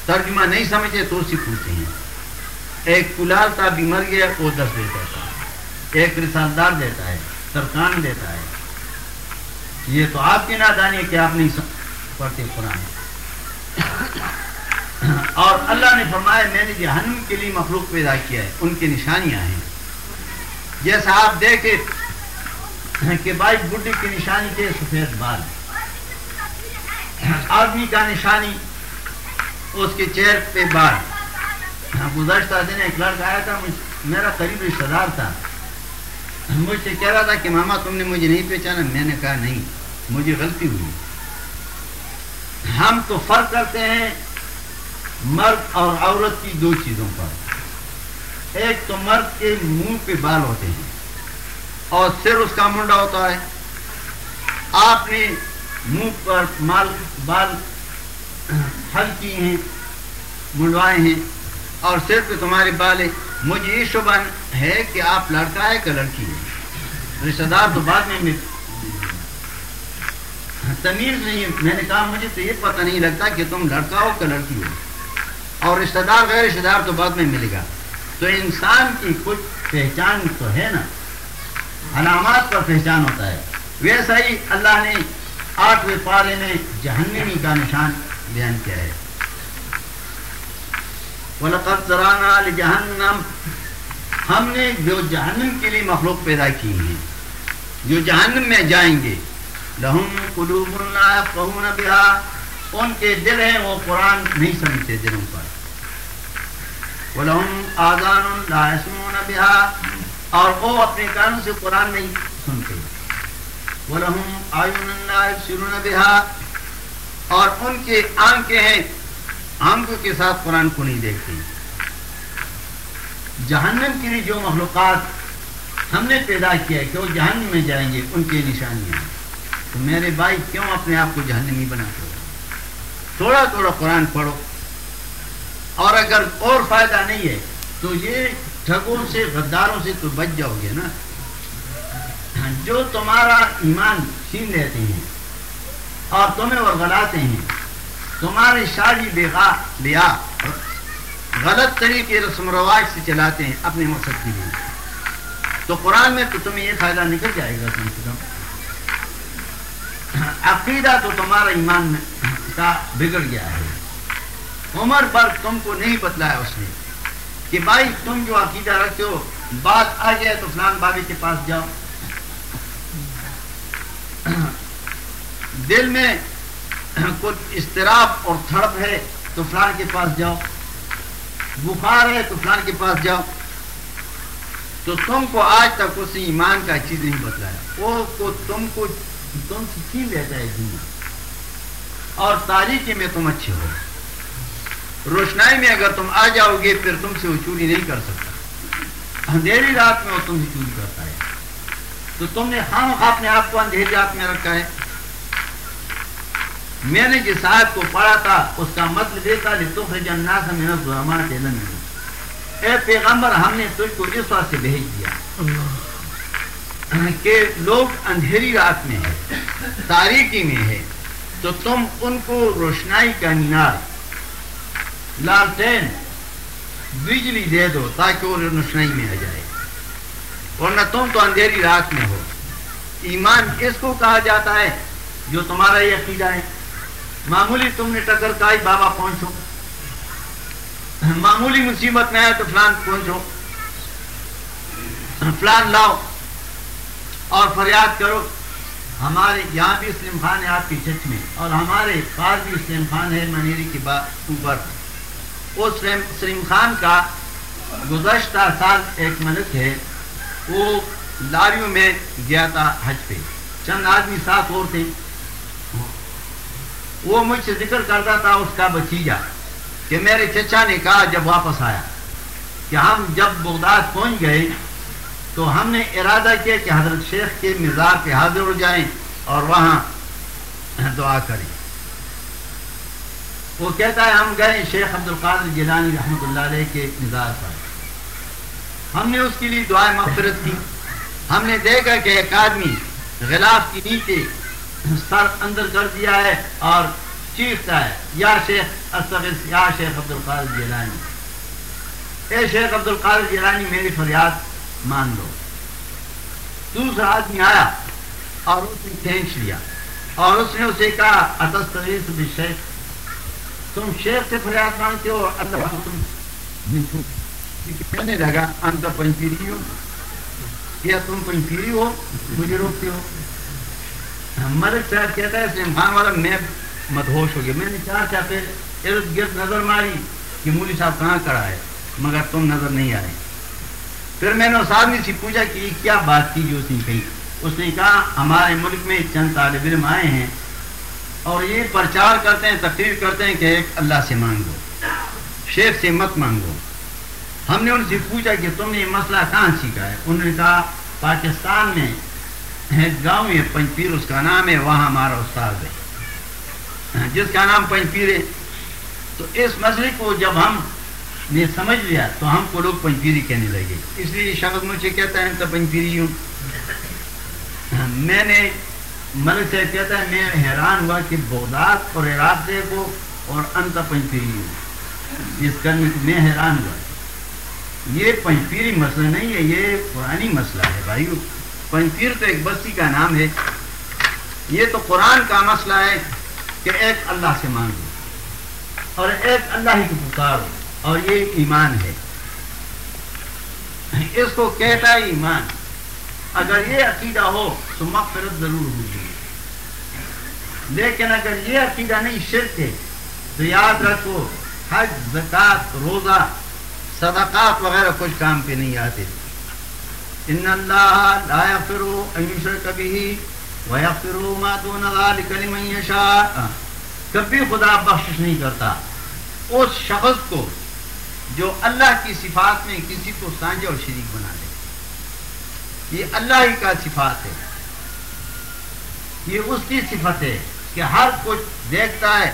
ترجمہ نہیں سمجھے تو اسی پوچھتے ہیں۔ ایک کلال تھا بھی مر گیا، وہ درس دیتا تھا ایک رسالدار دیتا ہے، سرکان دیتا ہے۔ یہ تو آپ کی نادانی ہے کہ آپ نہیں پڑھتے قرآن۔ اور اللہ نے فرمایا، میں نے جہنم کے لیے مخلوق پیدا کیا ہے، ان کی نشانیاں ہیں۔ جیسا آپ دیکھے کہ بھائی بڈی کی نشانی کے سفید بال آدمی کا نشانی اس کے چہر پہ بال گزشتہ دن ایک لڑکا آیا تھا میرا قریب رشتے دار تھا۔ مجھ سے کہہ رہا تھا کہ ماما تم نے مجھے نہیں پہچانا۔ میں نے کہا نہیں، مجھے غلطی ہوئی۔ ہم تو فرق کرتے ہیں مرد اور عورت کی دو چیزوں پر۔ ایک تو مرد کے منہ پہ بال ہوتے ہیں اور سر اس کا منڈا ہوتا ہے۔ آپ نے منہ پر مال بال حل کیے ہیں، منڈوائے ہیں اور سر پہ تمہارے بال ہے مجھے یہ شبہ ہے کہ آپ لڑکا ہے کہ لڑکی ہے۔ رشتے دار تو بعد میں تمیز نہیں میں نے کہا، مجھے تو یہ پتہ نہیں لگتا کہ تم لڑکا ہو کہ لڑکی ہو۔ اور رشتے دار، غیر رشتے دار تو بعد میں ملے گا۔ تو انسان کی کچھ پہچان تو ہے نا، علامات پر پہچان ہوتا ہے۔ ویسا ہی اللہ نے آٹھویں پارے میں جہنمی کا نشان بیان کیا ہے۔ وَلَقَدْ ذَرَانَا لِجَهَنَّمْ۔ ہم نے جو جہنم کے لیے مخلوق پیدا کی ہیں، جو جہنم میں جائیں گے لہم قلوب لا بها۔ ان کے دل ہیں، وہ قرآن نہیں سمجھتے دلوں پر۔ وَلَهُمْ آذَانٌ لَا يَسْمُونَ بِهَا اور وہ اپنے کانوں سے قرآن نہیں سنتے۔ وَلَهُمْ آیُّنٌ لَا يَبْصِرُونَ بِهَا اور ان کے آنکھیں ہیں، آنکھوں کے ساتھ قرآن کو نہیں دیکھتے۔ جہنم کے لیے جو مخلوقات ہم نے پیدا کیا ہے کہ وہ جہنم میں جائیں گے، ان کی نشانیاں تو میرے بھائی، کیوں اپنے آپ کو جہنمی بناتے ہو؟ تھوڑا تھوڑا قرآن پڑھو۔ اور اگر اور فائدہ نہیں ہے، تو یہ ٹھگوں سے، غداروں سے تو بچ جاؤ گے نا۔ جو تمہارا ایمان چھین لیتے ہیں اور تمہیں اور غلاتے ہیں، تمہارے شادی بےغا بیا غلط طریقے رسم و رواج سے چلاتے ہیں اپنے مقصد کے لیے۔ تو قرآن میں تو تمہیں یہ فائدہ نکل جائے گا کم سے کم۔ عقیدہ تو تمہارا ایمان کا بگڑ گیا ہے۔ عمر پر تم کو نہیں بتلایا اس نے کہ بھائی تم جو عقیدہ رکھتے ہو، بات آ جائے تو فلان بابی کے پاس جاؤ۔ دل میں کچھ استراب اور تھڑپ ہے تو فلان کے پاس جاؤ۔ بخار ہے تو فلان کے پاس جاؤ۔ تو تم کو آج تک اس ایمان کا چیز نہیں بتلایا۔ وہ کو تم کو، تم سے چھین لیتا ہے دنیا اور تاریخی میں تم اچھے ہو۔ روشنائی میں اگر تم آ جاؤ گے، پھر تم سے وہ چوری نہیں کر سکتا۔ اندھیری رات میں وہ تم سے چوری کرتا ہے۔ تو تم نے خام اپنے آپ کو اندھیری رات میں رکھا ہے۔ میں نے جس آیت کو پڑھا تھا، اس کا مطلب یہ تھا، لتخرج الناس من الظلمات الى النور۔ اے پیغمبر، ہم نے تجھ کو اس واسطے بھیج دیا۔ کہ لوگ اندھیری رات میں ہے تاریکی میں ہے تو تم ان کو روشنائی کا مینار لالٹین بجلی دے دو تاکہ وہ روشنائی میں آ جائے۔ ورنہ تم تو اندھیری رات میں ہو۔ ایمان اس کو کہا جاتا ہے جو تمہارا یہ عقیدہ ہے؟ معمولی تم نے ٹکر کائی، بابا پہنچو معمولی مصیبت میں آئے تو فلان پہنچو فلان لاؤ اور فریاد کرو، ہمارے یہاں بھی اسلم خان ہے آپ کی چچ میں، اور ہمارے پاس بھی اسلم خان ہے، منیری کے اوپر۔ اس سلیم خان کا گزشتہ سال ایک ملک ہے، وہ لاریوں میں گیا تھا حج پہ۔ چند آدمی ساتھ اور تھے۔ وہ مجھ سے ذکر کرتا تھا اس کا بچیجا کہ میرے چچا نے کہا جب واپس آیا کہ ہم جب بغداد پہنچ گئے تو ہم نے ارادہ کیا کہ حضرت شیخ کے مزار پہ حاضر ہو جائیں اور وہاں دعا کریں۔ وہ کہتا ہے، ہم گئے شیخ عبد القادر جیلانی رحمۃ اللہ علیہ کے مزار پر۔ ہم نے اس کے لیے دعائیں مغفرت کی۔ ہم نے دیکھا کہ ایک آدمی غلاف کے نیچے سر اندر کر دیا ہے اور چیختا ہے، یا شیخ یا شیخ عبد القادر جیلانی۔ اے شیخ عبد القادر جیلانی، میری فریاد مان لو۔ دوسرا آدمی آیا اور اس نے کھینچ لیا اور اس نے اسے کہا، اتستغیث بالشیخ؟ تم شیخ سے فریاد مانگتے ہو، اللہ تم۔ کہنے لگا، انت پنچیری ہو۔ کیا تم پنچیری ہو؟ مجھے روکتے ہو۔ ملک صاحب کہتا ہے سلیم خان والا، میں مدہوش ہو گیا۔ میں نے چار چاہتے ارد گرد نظر ماری کہ مولی صاحب کہاں کڑا ہے، مگر تم نظر نہیں آئے۔ پھر میں نے اس آدمی سے پوچھا کہ یہ کیا بات کی جو اس نے کہی۔ اس نے کہا، ہمارے ملک میں چند طالب علم آئے ہیں اور یہ پرچار کرتے ہیں، تقریر کرتے ہیں کہ ایک اللہ سے مانگو۔ شیخ سے مت مانگو۔ ہم نے ان سے پوچھا کہ تم نے یہ مسئلہ کہاں سیکھا ہے؟ انہوں نے کہا، پاکستان میں گاؤں ہے پنچ پیر اس کا نام ہے وہاں ہمارا استاد ہے۔ جس کا نام پنچ پیر ہے۔ تو اس مسئلے کو جب ہم نے سمجھ لیا تو ہم کو لوگ پنچیری کہنے لگے۔ اس لیے شخص مجھے کہتا ہے تو پنچیری ہوں۔ میں نے ملک سے کہتا ہے، میں حیران ہوا کہ بغداد اور عراق دیکھو اور انت پنچیری ہوں اس کرنے میں حیران ہوا۔ یہ پنچپیری مسئلہ نہیں ہے، یہ پرانی مسئلہ ہے بھائی پنچپیر تو ایک بستی کا نام ہے۔ یہ تو قرآن کا مسئلہ ہے کہ ایک اللہ سے مانگو اور ایک اللہ ہی کو پکارو اور یہ ایمان ہے۔ اس کو کہتا ہے ایمان۔ اگر یہ عقیدہ ہو تو مغفرت ضرور ہوگی۔ لیکن اگر یہ عقیدہ نہیں شرک ہے، تو یاد رکھو، حج زکات روزہ، صدقات وغیرہ کچھ کام پہ نہیں آتے۔ ان اللہ لا یغفرو ان یشرک به ویغفرو ما دون ذلک لمن یشاء۔ کبھی خدا بخشش نہیں کرتا۔ اس شخص کو جو اللہ کی صفات میں کسی کو سانجا اور شریک بنا دے یہ اللہ ہی کا صفات ہے۔ یہ اس کی صفت ہے۔ کہ ہر کچھ دیکھتا ہے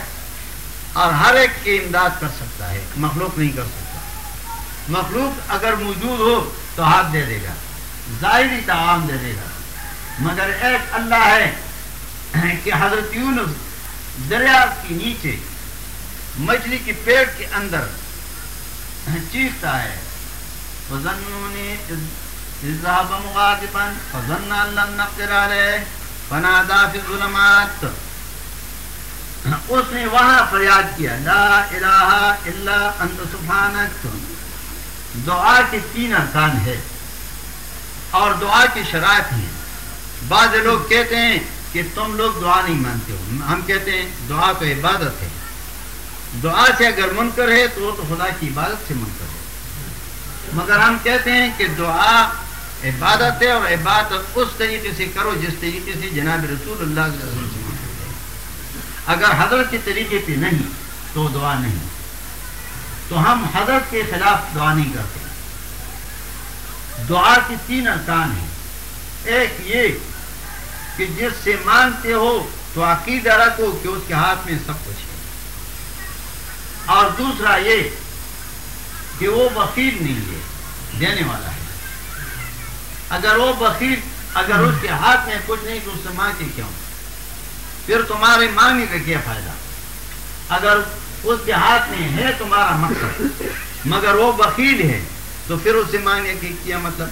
اور ہر ایک کی امداد کر سکتا ہے، مخلوق نہیں کر سکتا۔ مخلوق اگر موجود ہو تو ہاتھ دے دے گا، ظاہری تعام دے دے گا۔ مگر ایک اللہ ہے کہ حضرت یونس دریا کے نیچے، مچھلی کی پیٹ کے اندر چیختا ہے۔ فظنونی اذهب مغاضبا نقدر الظلمات۔ اس نے وہاں فریاد کیا، لا الہ الا انت سبحانک۔ دعا کے تین ارکان ہے اور دعا کی شرائط ہیں۔ بعض لوگ کہتے ہیں کہ تم لوگ دعا نہیں مانتے ہو۔ ہم کہتے ہیں دعا تو عبادت ہے۔ دعا سے اگر منکر ہے تو وہ تو خدا کی عبادت سے منکر ہے۔ مگر ہم کہتے ہیں کہ دعا عبادت ہے اور عبادت اس طریقے سے کرو جس طریقے سے جناب رسول اللہ صلی اللہ علیہ وسلم اگر حضرت کے طریقے پہ نہیں، تو دعا نہیں۔ تو ہم حضرت کے خلاف دعا نہیں کرتے۔ دعا کی تین ارکان ہیں۔ ایک یہ کہ جس سے مانگتے ہو تو عقیدہ رکھو کہ اس کے ہاتھ میں سب کچھ ہے۔ اور دوسرا یہ کہ وہ بخیر نہیں ہے، دینے والا ہے۔ اگر وہ بخیر اگر اس کے ہاتھ میں کچھ نہیں، تو اس سے مانگتے کیوں؟ پھر تمہارے مانگنے کا کیا فائدہ؟ اگر اس کے ہاتھ میں ہے تمہارا مقصد، مگر وہ بخیل ہے، تو پھر اس سے مانگنے کی کیا مطلب؟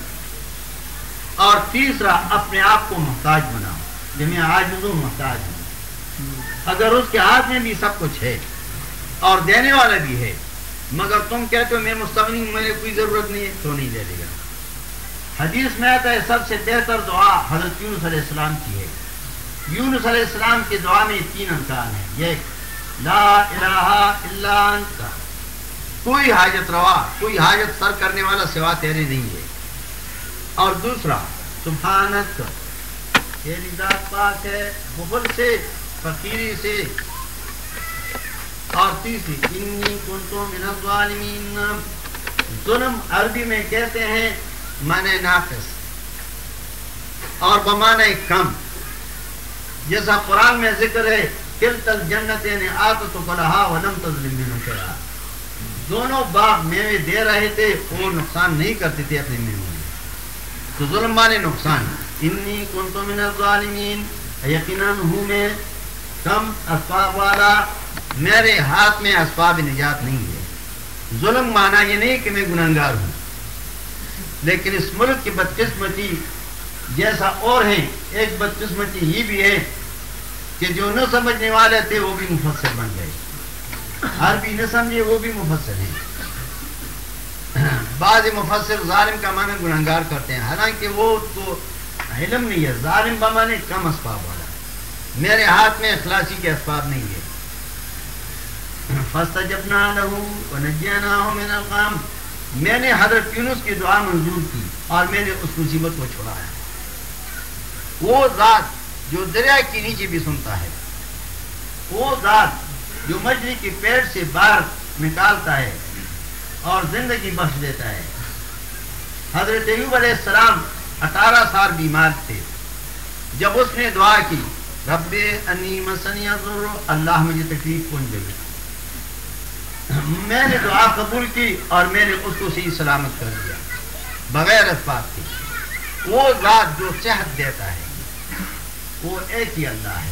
اور تیسرا، اپنے آپ کو محتاج بناؤ جو میں آج ہوں محتاج ہوں اگر اس کے ہاتھ میں بھی سب کچھ ہے اور دینے والا بھی ہے، مگر تم کہتے ہو میں مستقبل ہوں میرے کوئی ضرورت نہیں ہے، تو نہیں دے دے گا۔ حدیث میں آتا ہے، سب سے بہتر دعا حضرت یونس علیہ السلام کی ہے۔ یونس علیہ السلام کی دعا میں تین امکان ہیں۔ یہ لا الہ الا انت۔ کوئی حاجت روا، کوئی حاجت سر کرنے والا سوا تیرے نہیں ہے۔ اور دوسرا سبحانت تیری ذات پاک ہے بغل سے، فقیری سے۔ اور تیسری، انی کنتو من الظالمین۔ ظلم عربی میں کہتے ہیں، معنی ناقص اور بمعنی کم۔ جیسا قرآن میں ذکر ہے، کل تل جنت نے آت تو کلہا ولم تظلم من دونوں باغ میوے دے رہے تھے، وہ نقصان نہیں کرتے تھے اپنے میوے تو ظلم والے نقصان۔ انی کنتو من الظالمین۔ یقیناً ہوں میں کم اسباب والا، میرے ہاتھ میں اسباب نجات نہیں ہے۔ ظلم مانا یہ نہیں کہ میں گناہگار ہوں۔ لیکن اس ملک کی بدقسمتی جیسا اور ہے ایک بدقسمتی یہ بھی ہے۔ کہ جو نہ سمجھنے والے تھے وہ بھی مفسر بن گئے۔ عربی نہ سمجھے وہ بھی مفسر ہیں۔ بعض مفسر ظالم کا معنی گناہگار کرتے ہیں، حالانکہ وہ تو علم نہیں ہے، ظالم بمانے کم اسباب والا میرے ہاتھ میں اخلاصی کے اسباب نہیں ہے فَاسْتَجَبْنَا لَهُ وَنَجَّيْنَاهُ مِنَ الْغَامِ میں نے حضرت یونس کی دعا منظور کی اور میں نے اس مصیبت کو چھوڑایا وہ ذات جو دریا کے نیچے بھی سنتا ہے، وہ ذات جو مچھلی کے پیٹ سے باہر نکالتا ہے اور زندگی بخش دیتا ہے۔ حضرت ایوب علیہ السلام اٹھارہ سال بیمار تھے۔ جب اس نے دعا کی، رب انی مسنی اللہ مجھے تکلیف پہنچ میں نے دعا قبول کی اور میں نے اس کو صحیح سلامت کر دیا، بغیر اسباب کی وہ ذات جو صحت دیتا ہے وہ ایک ہی اللہ ہے۔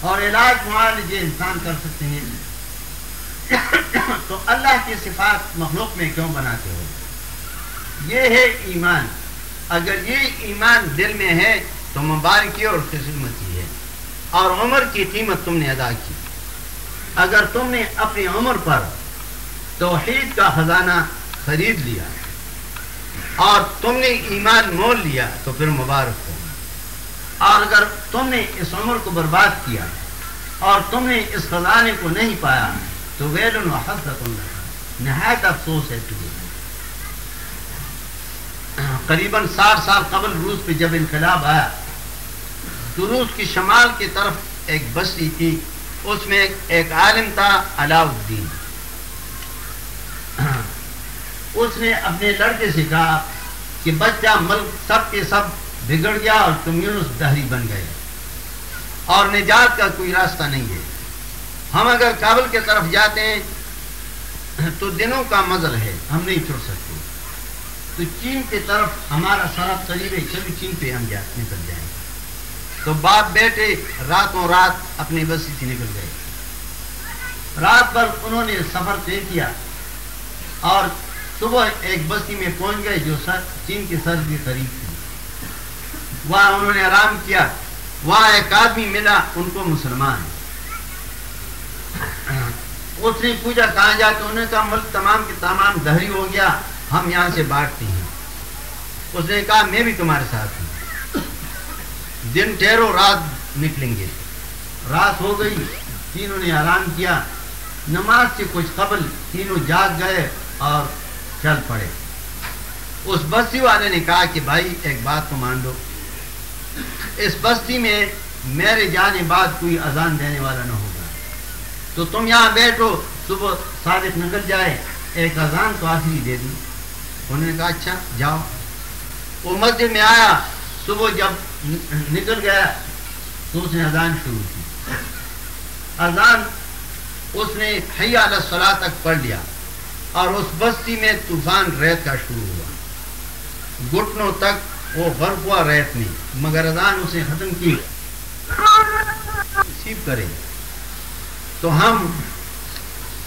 اور علاج معالجے انسان کر سکتے ہیں۔ تو اللہ کی صفات مخلوق میں کیوں بناتے ہو؟ یہ ہے ایمان۔ اگر یہ ایمان دل میں ہے تو مبارکی اور خدمتی ہے۔ اور عمر کی قیمت تم نے ادا کی۔ اگر تم نے اپنی عمر پر توحید کا خزانہ خرید لیا اور تم نے ایمان مول لیا تو پھر مبارک ہو۔ اور اگر تم نے اس عمر کو برباد کیا اور تم نے اس خزانے کو نہیں پایا تو ویل و حسرت نہایت افسوس ہے تجھے۔ قریباً ساٹھ سال قبل روس پہ جب انقلاب آیا تو روس کی شمال کی طرف ایک بستی تھی۔ اس میں ایک عالم تھا علاؤ الدین اس نے اپنے لڑکے سے کہا کہ بچہ ملک سب کے سب بگڑ گیا اور کمیونسٹ دہری بن گئے اور نجات کا کوئی راستہ نہیں ہے۔ ہم اگر کابل کے طرف جاتے ہیں تو دنوں کا مزل ہے، ہم نہیں چھوڑ سکتے۔ تو چین کی طرف ہمارا سرحد قریب ہے چلو، چین پہ ہم نکل جائیں۔ تو باپ بیٹے راتوں رات اپنی بستی سے نکل گئے۔ رات بھر انہوں نے سفر طے کیا اور صبح ایک بستی میں پہنچ گئے جو سر، چین کے سر کے قریب۔ وہاں انہوں نے آرام کیا۔ وہاں ایک آدمی ملا، ان کو مسلمان۔ اس نے پوچھا، کہاں جا کے؟ انہوں نے کہا، ملک تمام کے تمام دہری ہو گیا، ہم یہاں سے بانٹتے ہیں۔ اس نے کہا، میں بھی تمہارے ساتھ ہوں۔ دن ٹھہرو، رات نکلیں گے۔ رات ہو گئی، تینوں نے آرام کیا۔ نماز سے کچھ قبل تینوں جاگ گئے اور چل پڑے۔ اس بستی والے نے کہا کہ، بھائی، ایک بات تو مان دو اس بستی میں میرے جانے بعد کوئی اذان دینے والا نہ ہوگا۔ تو تم یہاں بیٹھو، صبح صادق نکل جائے، ایک اذان تو آخری دے دی۔ انہوں نے کہا اچھا جاؤ۔ وہ مسجد میں آیا، صبح جب نکل گیا، تو اس نے اذان شروع کی۔ اذان اس نے حیا صلاح تک پڑھ لیا۔ اور اس بستی میں طوفان ریت کا شروع ہوا۔ گھٹنوں تک وہ غرق ہوا ریت نہیں، مگر اذان اس نے ختم کی۔ نصیب کرے تو ہم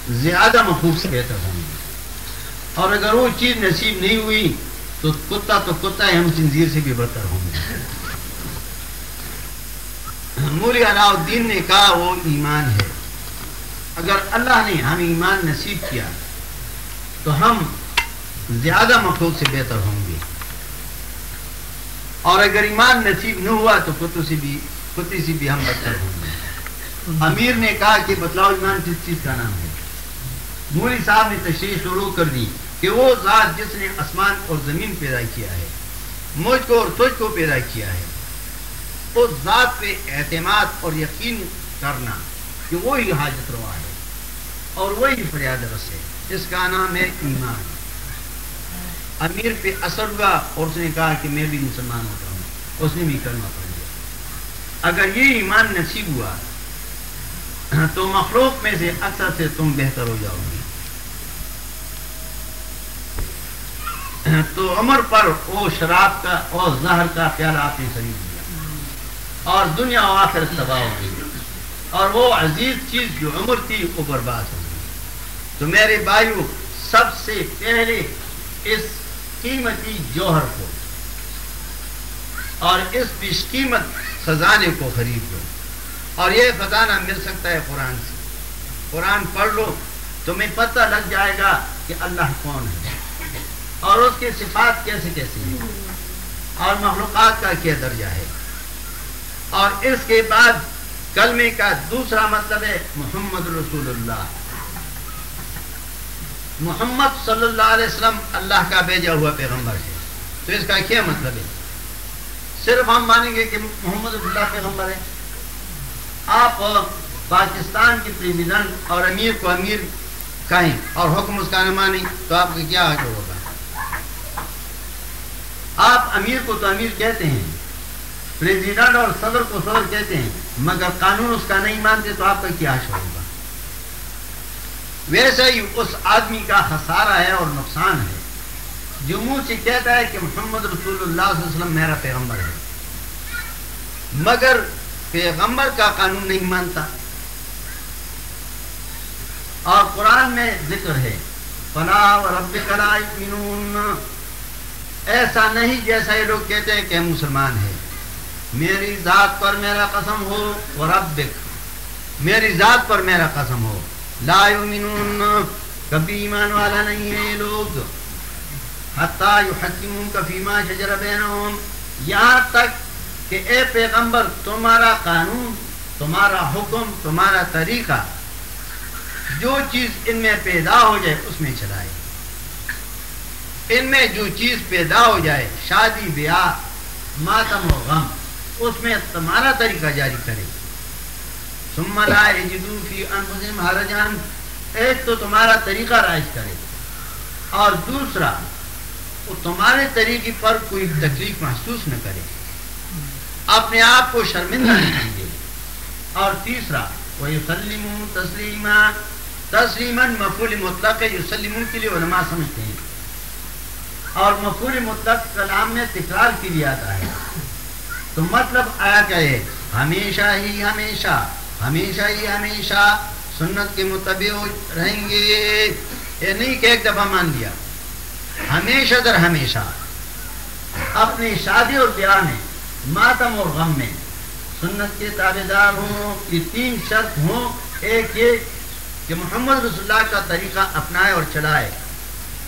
زیادہ محفوظ سے بہتر ہوں گے۔ اور اگر وہ چیز نصیب نہیں ہوئی، تو کتا تو کتا ہے، ہم زنجیر سے بھی بدتر ہوں گے۔ مولی علاء الدین نے کہا، وہ ایمان ہے۔ اگر اللہ نے ہمیں ایمان نصیب کیا، تو ہم زیادہ مخلوق سے بہتر ہوں گے۔ اور اگر ایمان نصیب نہ ہوا تو کتوں سے بھی کتی سے بھی ہم بدتر ہوں گے۔ امیر نے کہا کہ بتلاؤ ایمان کس چیز کا نام ہے؟ مولی صاحب نے تشریح شروع کر دی کہ وہ ذات جس نے آسمان اور زمین پیدا کیا ہے، مجھ کو اور تجھ کو پیدا کیا ہے۔ اس ذات پہ اعتماد اور یقین کرنا کہ وہی حاجت روا ہے اور وہی فریاد رس ہے۔ اس کا نام ہے ایمان۔ امیر پہ اثر ہوا اور اس نے کہا کہ میں بھی مسلمان ہوتا ہوں، اس نے بھی کرنا پڑ گیا اگر یہ ایمان نصیب ہوا تو مخلوق میں سے اکثر سے تم بہتر ہو جاؤ گی تو عمر پر وہ شراب کا اور زہر کا پیالہ آپ نے خرید لیا اور دنیا و آخر تباہ ہو گئی۔ اور وہ عزیز چیز جو عمر تھی وہ برباد ہو گئی۔ تو میرے بھائیو، سب سے پہلے اس قیمتی جوہر کو اور اس بیش قیمت خزانے کو خرید لو۔ اور یہ خزانہ مل سکتا ہے قرآن سے۔ قرآن پڑھ لو، تمہیں پتہ لگ جائے گا کہ اللہ کون ہے۔ اور اس کی صفات کیسے کیسے ہیں۔ اور مخلوقات کا کیا درجہ ہے۔ اور اس کے بعد کلمے کا دوسرا مطلب ہے محمد رسول اللہ۔ محمد صلی اللہ علیہ وسلم اللہ کا بھیجا ہوا پیغمبر ہے۔ تو اس کا کیا مطلب ہے؟ صرف ہم مانیں گے کہ محمد اللہ پیغمبر ہے۔ آپ پاکستان کی پریزیڈنٹ اور امیر کو امیر کہیں اور حکم اس کا نہ مانیں تو آپ کا کیا حق ہوگا؟ آپ امیر کو تو امیر کہتے ہیں، پریزیڈنٹ اور صدر کو صدر کہتے ہیں، مگر قانون اس کا نہیں مانتے تو آپ کا کیا حشر ہوگا؟ ویسے ہی اس آدمی کا خسارہ ہے اور نقصان ہے۔ جو منہ سے کہتا ہے کہ محمد رسول اللہ صلی اللہ علیہ وسلم میرا پیغمبر ہے۔ مگر پیغمبر کا قانون نہیں مانتا۔ اور قرآن میں ذکر ہے فلاح رب ایسا نہیں جیسا یہ لوگ کہتے ہیں کہ مسلمان ہیں۔ میری ذات پر میرا قسم ہو اور میری ذات پر میرا قسم ہو۔ لا یؤمنون کبھی ایمان والا نہیں ہے یہ لوگ. حتیٰ یحکمون کفیما شجر بینہم. یہاں تک کہ اے پیغمبر، تمہارا قانون، تمہارا حکم، تمہارا طریقہ، جو چیز ان میں پیدا ہو جائے، اس میں چلائے. ان میں جو چیز پیدا ہو جائے، شادی بیاہ، ماتم و غم، اس میں تمہارا طریقہ جاری کرے. ثم لا یجدو فی انفسهم حرجان ایک تو تمہارا طریقہ رائج کرے۔ اور دوسرا، وہ تمہارے طریقے پر کوئی تکلیف محسوس نہ کرے۔ اپنے آپ کو شرمندہ نہیں دے اور تیسرا وہ یسلم تسلیما تسلیما مفعول مطلق ہے کے لیے علماء سمجھتے ہیں۔ اور مفعول مطلق کلام میں تکرار کے لیے آتا ہے تو مطلب آیا کیا ہے ہمیشہ ہی ہمیشہ۔ ہمیشہ ہی ہمیشہ سنت کے مطابق رہیں گے۔ یہ نہیں کہ ایک دفعہ مان لیا۔ ہمیشہ در ہمیشہ۔ اپنی شادی اور بیاہ میں، ماتم اور غم میں۔ سنت کے تابے دار ہوں، یہ تین شرط ہوں۔ ایک یہ کہ محمد رسول اللہ کا طریقہ اپنائے اور چلائے۔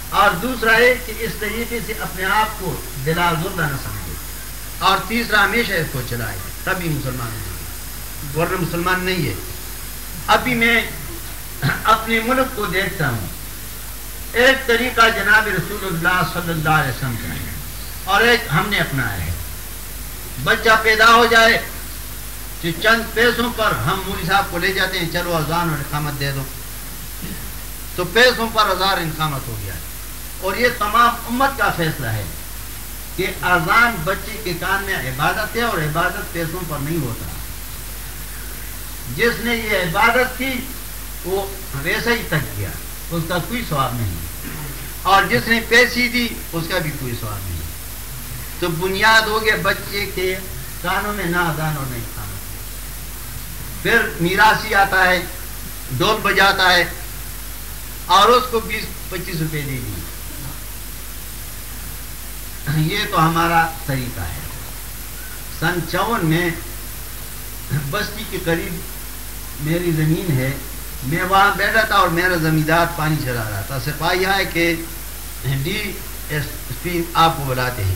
اور دوسرا ہے کہ اس طریقے سے اپنے آپ کو بلا ذرہ نہ سمجھے۔ اور تیسرا ہمیشہ اس کو چلائے۔ تبھی مسلمان ہے ورنہ مسلمان نہیں ہے۔ ابھی میں اپنے ملک کو دیکھتا ہوں۔ ایک طریقہ جناب رسول اللہ صلی اللہ علیہ وسلم کا ہے اور ایک ہم نے اپنایا ہے۔ بچہ پیدا ہو جائے تو چند پیسوں پر ہم موری صاحب کو لے جاتے ہیں۔ چلو اذان اور اقامت دے دو۔ تو پیسوں پر ہزار انقامت ہو گیا۔ اور یہ تمام امت کا فیصلہ ہے کہ اذان بچے کے کان میں عبادت ہے اور عبادت پیسوں پر نہیں ہوتا۔ جس نے یہ عبادت کی، وہ ویسا ہی تک گیا۔ اس کا کوئی سواب نہیں۔ اور جس نے پیسی دی، اس کا بھی کوئی سواب نہیں۔ تو بنیاد ہو گیا بچے کے کانوں میں نہ اذان اور نہیں کھانا۔ پھر میراسی آتا ہے ڈول بجاتا ہے، اور اس کو بیس، پچیس روپے دے دی یہ تو ہمارا طریقہ ہے۔ سن چون میں بستی کے قریب میری زمین ہے، میں وہاں بیٹھا تھا اور میرا زمیندار پانی چلا رہا تھا۔ سپاہی ہے کہ ڈی ایس پی آپ کو بلاتے ہیں۔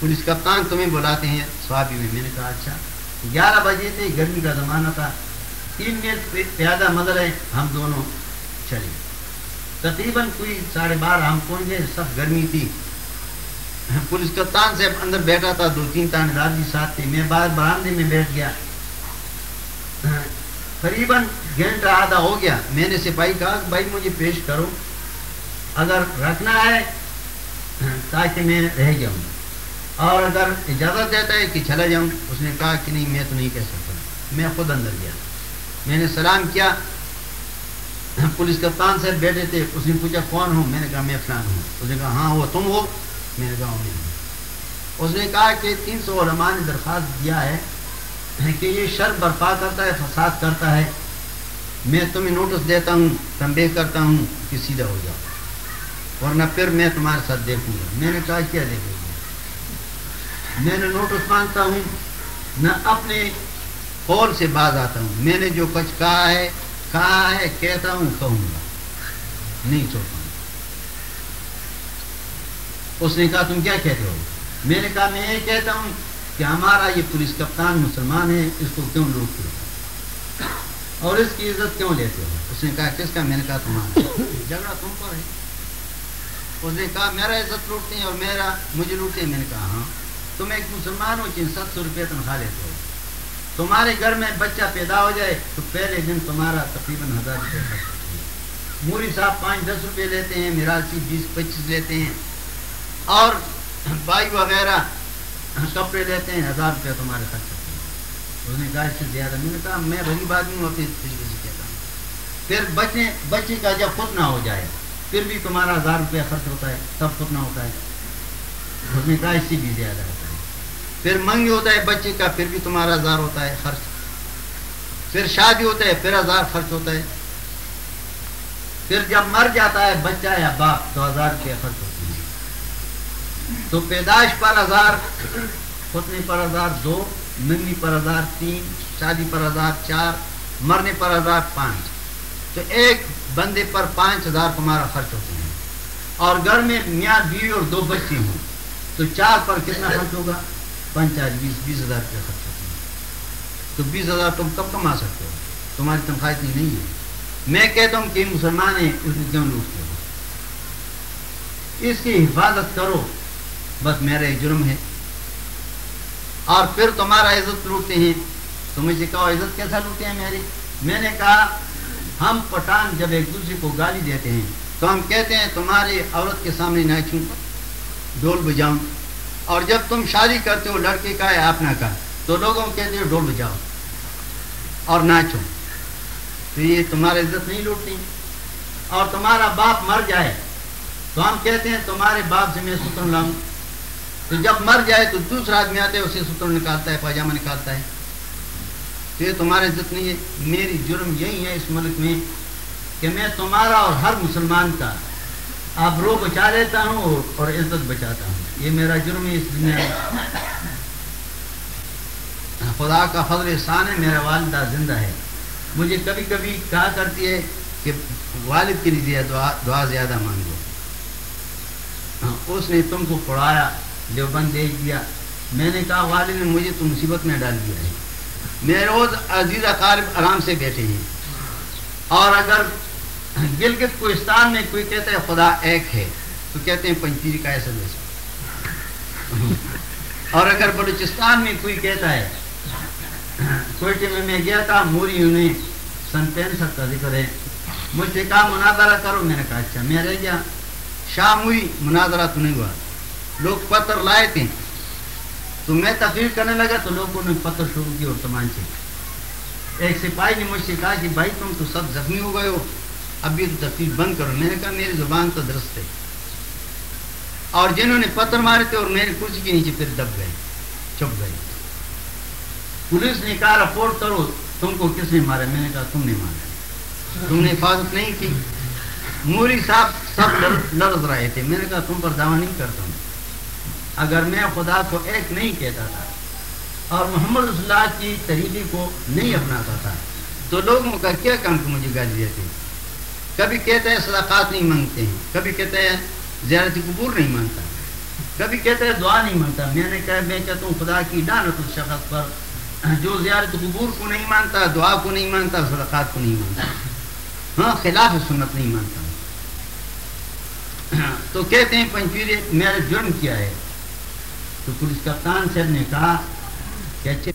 پولیس کپتان تمہیں بلاتے ہیں۔ سوابی میں میں نے کہا اچھا۔ گیارہ بجے تھے گرمی کا زمانہ تھا۔ تین منٹ پیادہ مدر ہے ہم دونوں چلے۔ تقریباً کوئی ساڑھے بارہ ہم پہنچ گئے۔ سب گرمی تھی۔ پولیس کپتان سے اندر بیٹھا تھا، دو تین تانے دار بھی ساتھ تھے۔ میں باہر برامدے میں بیٹھ گیا۔ ہاں، قریباً گھنٹہ آدھا ہو گیا۔ میں نے سپاہی کہا کہ بھائی مجھے پیش کرو۔ اگر رکھنا ہے ہاں، تاکہ میں رہ جاؤں اور اگر اجازت دیتا ہے کہ چلا جاؤں، اس نے کہا کہ نہیں، میں تو نہیں کہہ سکتا۔ میں خود اندر گیا۔ میں نے سلام کیا۔ پولیس کپتان سے بیٹھے تھے۔ اس نے پوچھا، کون ہوں میں نے کہا، میں فلان ہوں۔ اس نے کہا ہاں وہ تم ہو۔ میں نے کہا میں۔ اس نے کہا کہ تین سو علماء نے درخواست دیا ہے کہ یہ شر برپا کرتا ہے، فساد کرتا ہے۔ میں تمہیں نوٹس دیتا ہوں، تنبیہ کرتا ہوں کہ سیدھا ہو جاؤ۔ ورنہ پھر میں تمہارے ساتھ دیکھوں گا۔ میں نے کہا، کیا دیکھوں گا؟ میں نے نوٹس مانگتا ہوں، نہ اپنے قول سے باز آتا ہوں۔ میں نے جو کچھ کہا ہے کہا ہے، کہتا ہوں، کہوں گا۔ نہیں چھوڑتا۔ اس نے کہا، تم کیا کہتے ہو؟ میں نے کہا، میں یہ کہتا ہوں کہ ہمارا یہ پولیس کپتان مسلمان ہے، اس کو کیوں لوٹتے ہو اور اس کی عزت کیوں لیتے ہو؟ اس نے کہا، کس کا؟ میں نے کہا، تمہارا۔ جھگڑا تم پر ہے۔ اس نے کہا، میرا عزت لوٹتے ہیں اور میرا، مجھے لوٹتے ہیں۔ میں نے کہا ہاں۔ تم ایک مسلمان ہو جن سات سو روپئے تنخواہ لیتے ہو۔ تمہارے گھر میں بچہ پیدا ہو جائے تو پہلے دن تمہارا تقریباً ہزار روپئے موری صاحب پانچ دس روپئے لیتے ہیں میراسی بیس پچیس لیتے ہیں۔ اور بھائی وغیرہ کپڑے لیتے ہیں، ہزار روپیہ تمہارے خرچ ہوتے ہیں۔ اس نے کہا، اس سے زیادہ میں نے کہا، میں غریب آدمی ہوں، اپنی طریقے سے کہتا ہوں۔ پھر بچے بچے کا جب خود نہ ہو جائے، پھر بھی تمہارا ہزار روپیہ خرچ ہوتا ہے تب خود نہ ہوتا ہے۔ اس نے کہا، اس سے بھی زیادہ ہوتا ہے۔ پھر منگ ہوتا ہے بچے کا، پھر بھی تمہارا ہزار ہوتا ہے خرچ۔ پھر شادی ہوتا ہے، پھر ہزار خرچ ہوتا ہے۔ پھر جب مر جاتا ہے بچہ یا باپ، تو ہزار روپیہ خرچ ہوتا ہے۔ تو پیدائش پر ہزار ختنے پر ہزار دو ننگی پر ہزار تین، شادی پر ہزار چار، مرنے پر ہزار پانچ۔ تو ایک بندے پر پانچ ہزار تمہارا خرچ ہوتے ہیں اور گھر میں میاں، بیوی اور دو بچے ہوں۔ تو چار پر کتنا خرچ ہوگا؟ پنچاس، بیس بیس ہزار روپیہ خرچ ہوتے ہیں تو بیس ہزار تم کب کما سکتے ہو؟ تمہاری تنخواہ اتنی نہیں ہے۔ میں کہتا ہوں کہ مسلمان ہیں، اس کیوں لوٹتے ہو اس کی حفاظت کرو۔ بس میرا جرم ہے اور پھر تمہارا عزت لوٹتے ہیں۔ تو مجھے کہو، عزت کیسا لوٹتے ہیں میری میں نے کہا، ہم پٹھان جب ایک دوسرے کو گالی دیتے ہیں، تو ہم کہتے ہیں، تمہاری عورت کے سامنے ناچوں ڈول بجاؤں۔ اور جب تم شادی کرتے ہو، لڑکے کا یا اپنا کا تو لوگوں کہتے ہو ڈول بجاؤ۔ اور ناچو تو یہ تمہاری عزت نہیں لوٹتی اور تمہارا باپ مر جائے، تو ہم کہتے ہیں، تمہارے باپ سے میں ستر لاؤں۔ تو جب مر جائے تو دوسرا آدمی آتا ہے اسے ستر نکالتا ہے، پاجامہ نکالتا ہے۔ تو یہ تمہاری عزت نہیں ہے، میری جرم یہی ہے اس ملک میں کہ میں تمہارا اور ہر مسلمان کا آبرو بچا لیتا ہوں اور عزت بچاتا ہوں۔ یہ میرا جرم ہے اس دنیا میں۔ خدا کا فضل احسان ہے، میرا والدہ زندہ ہے۔ مجھے کبھی کبھی کہا کرتی ہے کہ والد کے لیے دعا دعا زیادہ مانگو۔ ہاں، اس نے تم کو پڑھایا۔ دیوبند بھیج دیا۔ میں نے کہا، والد نے مجھے تو مصیبت میں ڈال دیا ہے۔ میں روز عزیز اقارب آرام سے بیٹھے ہیں۔ اور اگر گلگت کوستان میں کوئی کہتا ہے، خدا ایک ہے، تو کہتے ہیں پنچیری کا ایسا جیسا۔ اور اگر بلوچستان میں کوئی کہتا ہے، کوئٹے میں میں گیا تھا، موری انہیں سن پینسٹھ کا ذکر ہے۔ مجھ سے کہا، مناظرہ کرو۔ میں نے کہا اچھا میں رہ گیا۔ شام ہوئی مناظرہ تو نہیں ہوا۔ لوگ پتھر لائے تھے۔ تو میں تقریر کرنے لگا تو لوگوں نے پتھر شروع کی اور تمان سے۔ ایک سپاہی نے مجھ سے کہا کہ بھائی تم تو سب زخمی ہو گئے ہو۔ ابھی تو تقریر بند کرو۔ میں نے کہا میری زبان تو درست ہے۔ اور جنہوں نے پتھر مارے تھے اور میری کرسی کے نیچے پھر دب گئے، چپ گئے۔ پولیس نے کہا، رپورٹ کرو تم کو کس نے مارا۔ میں نے کہا، تم نے مارا۔ تم نے حفاظت نہیں کی۔ موری صاحب سب لڑ رہے تھے۔ میں نے کہا، تم پر دعویٰ نہیں کرتا۔ ہوں اگر میں خدا کو ایک نہیں کہتا تھا اور محمد رسول اللہ کی طریقے کو نہیں اپناتا تھا، تو لوگوں کا کیا کام کو مجھے گالی دیتے؟ کبھی کہتے ہیں صداقات نہیں مانگتے ہیں، کبھی کہتے ہیں زیارت قبور نہیں مانگتا، کبھی کہتے ہیں دعا نہیں مانگتا۔ میں نے کہا، میں کہتا ہوں خدا کی ڈانت اس شخص پر، جو زیارت قبور کو نہیں مانتا دعا کو نہیں مانتا صداقات کو نہیں مانتا ہاں خلاف سنت نہیں مانتا تو کہتے ہیں پنچویر میرا جرم کیا ہے۔ تو پولیس کپتان صاحب نے کہا کہ اچھے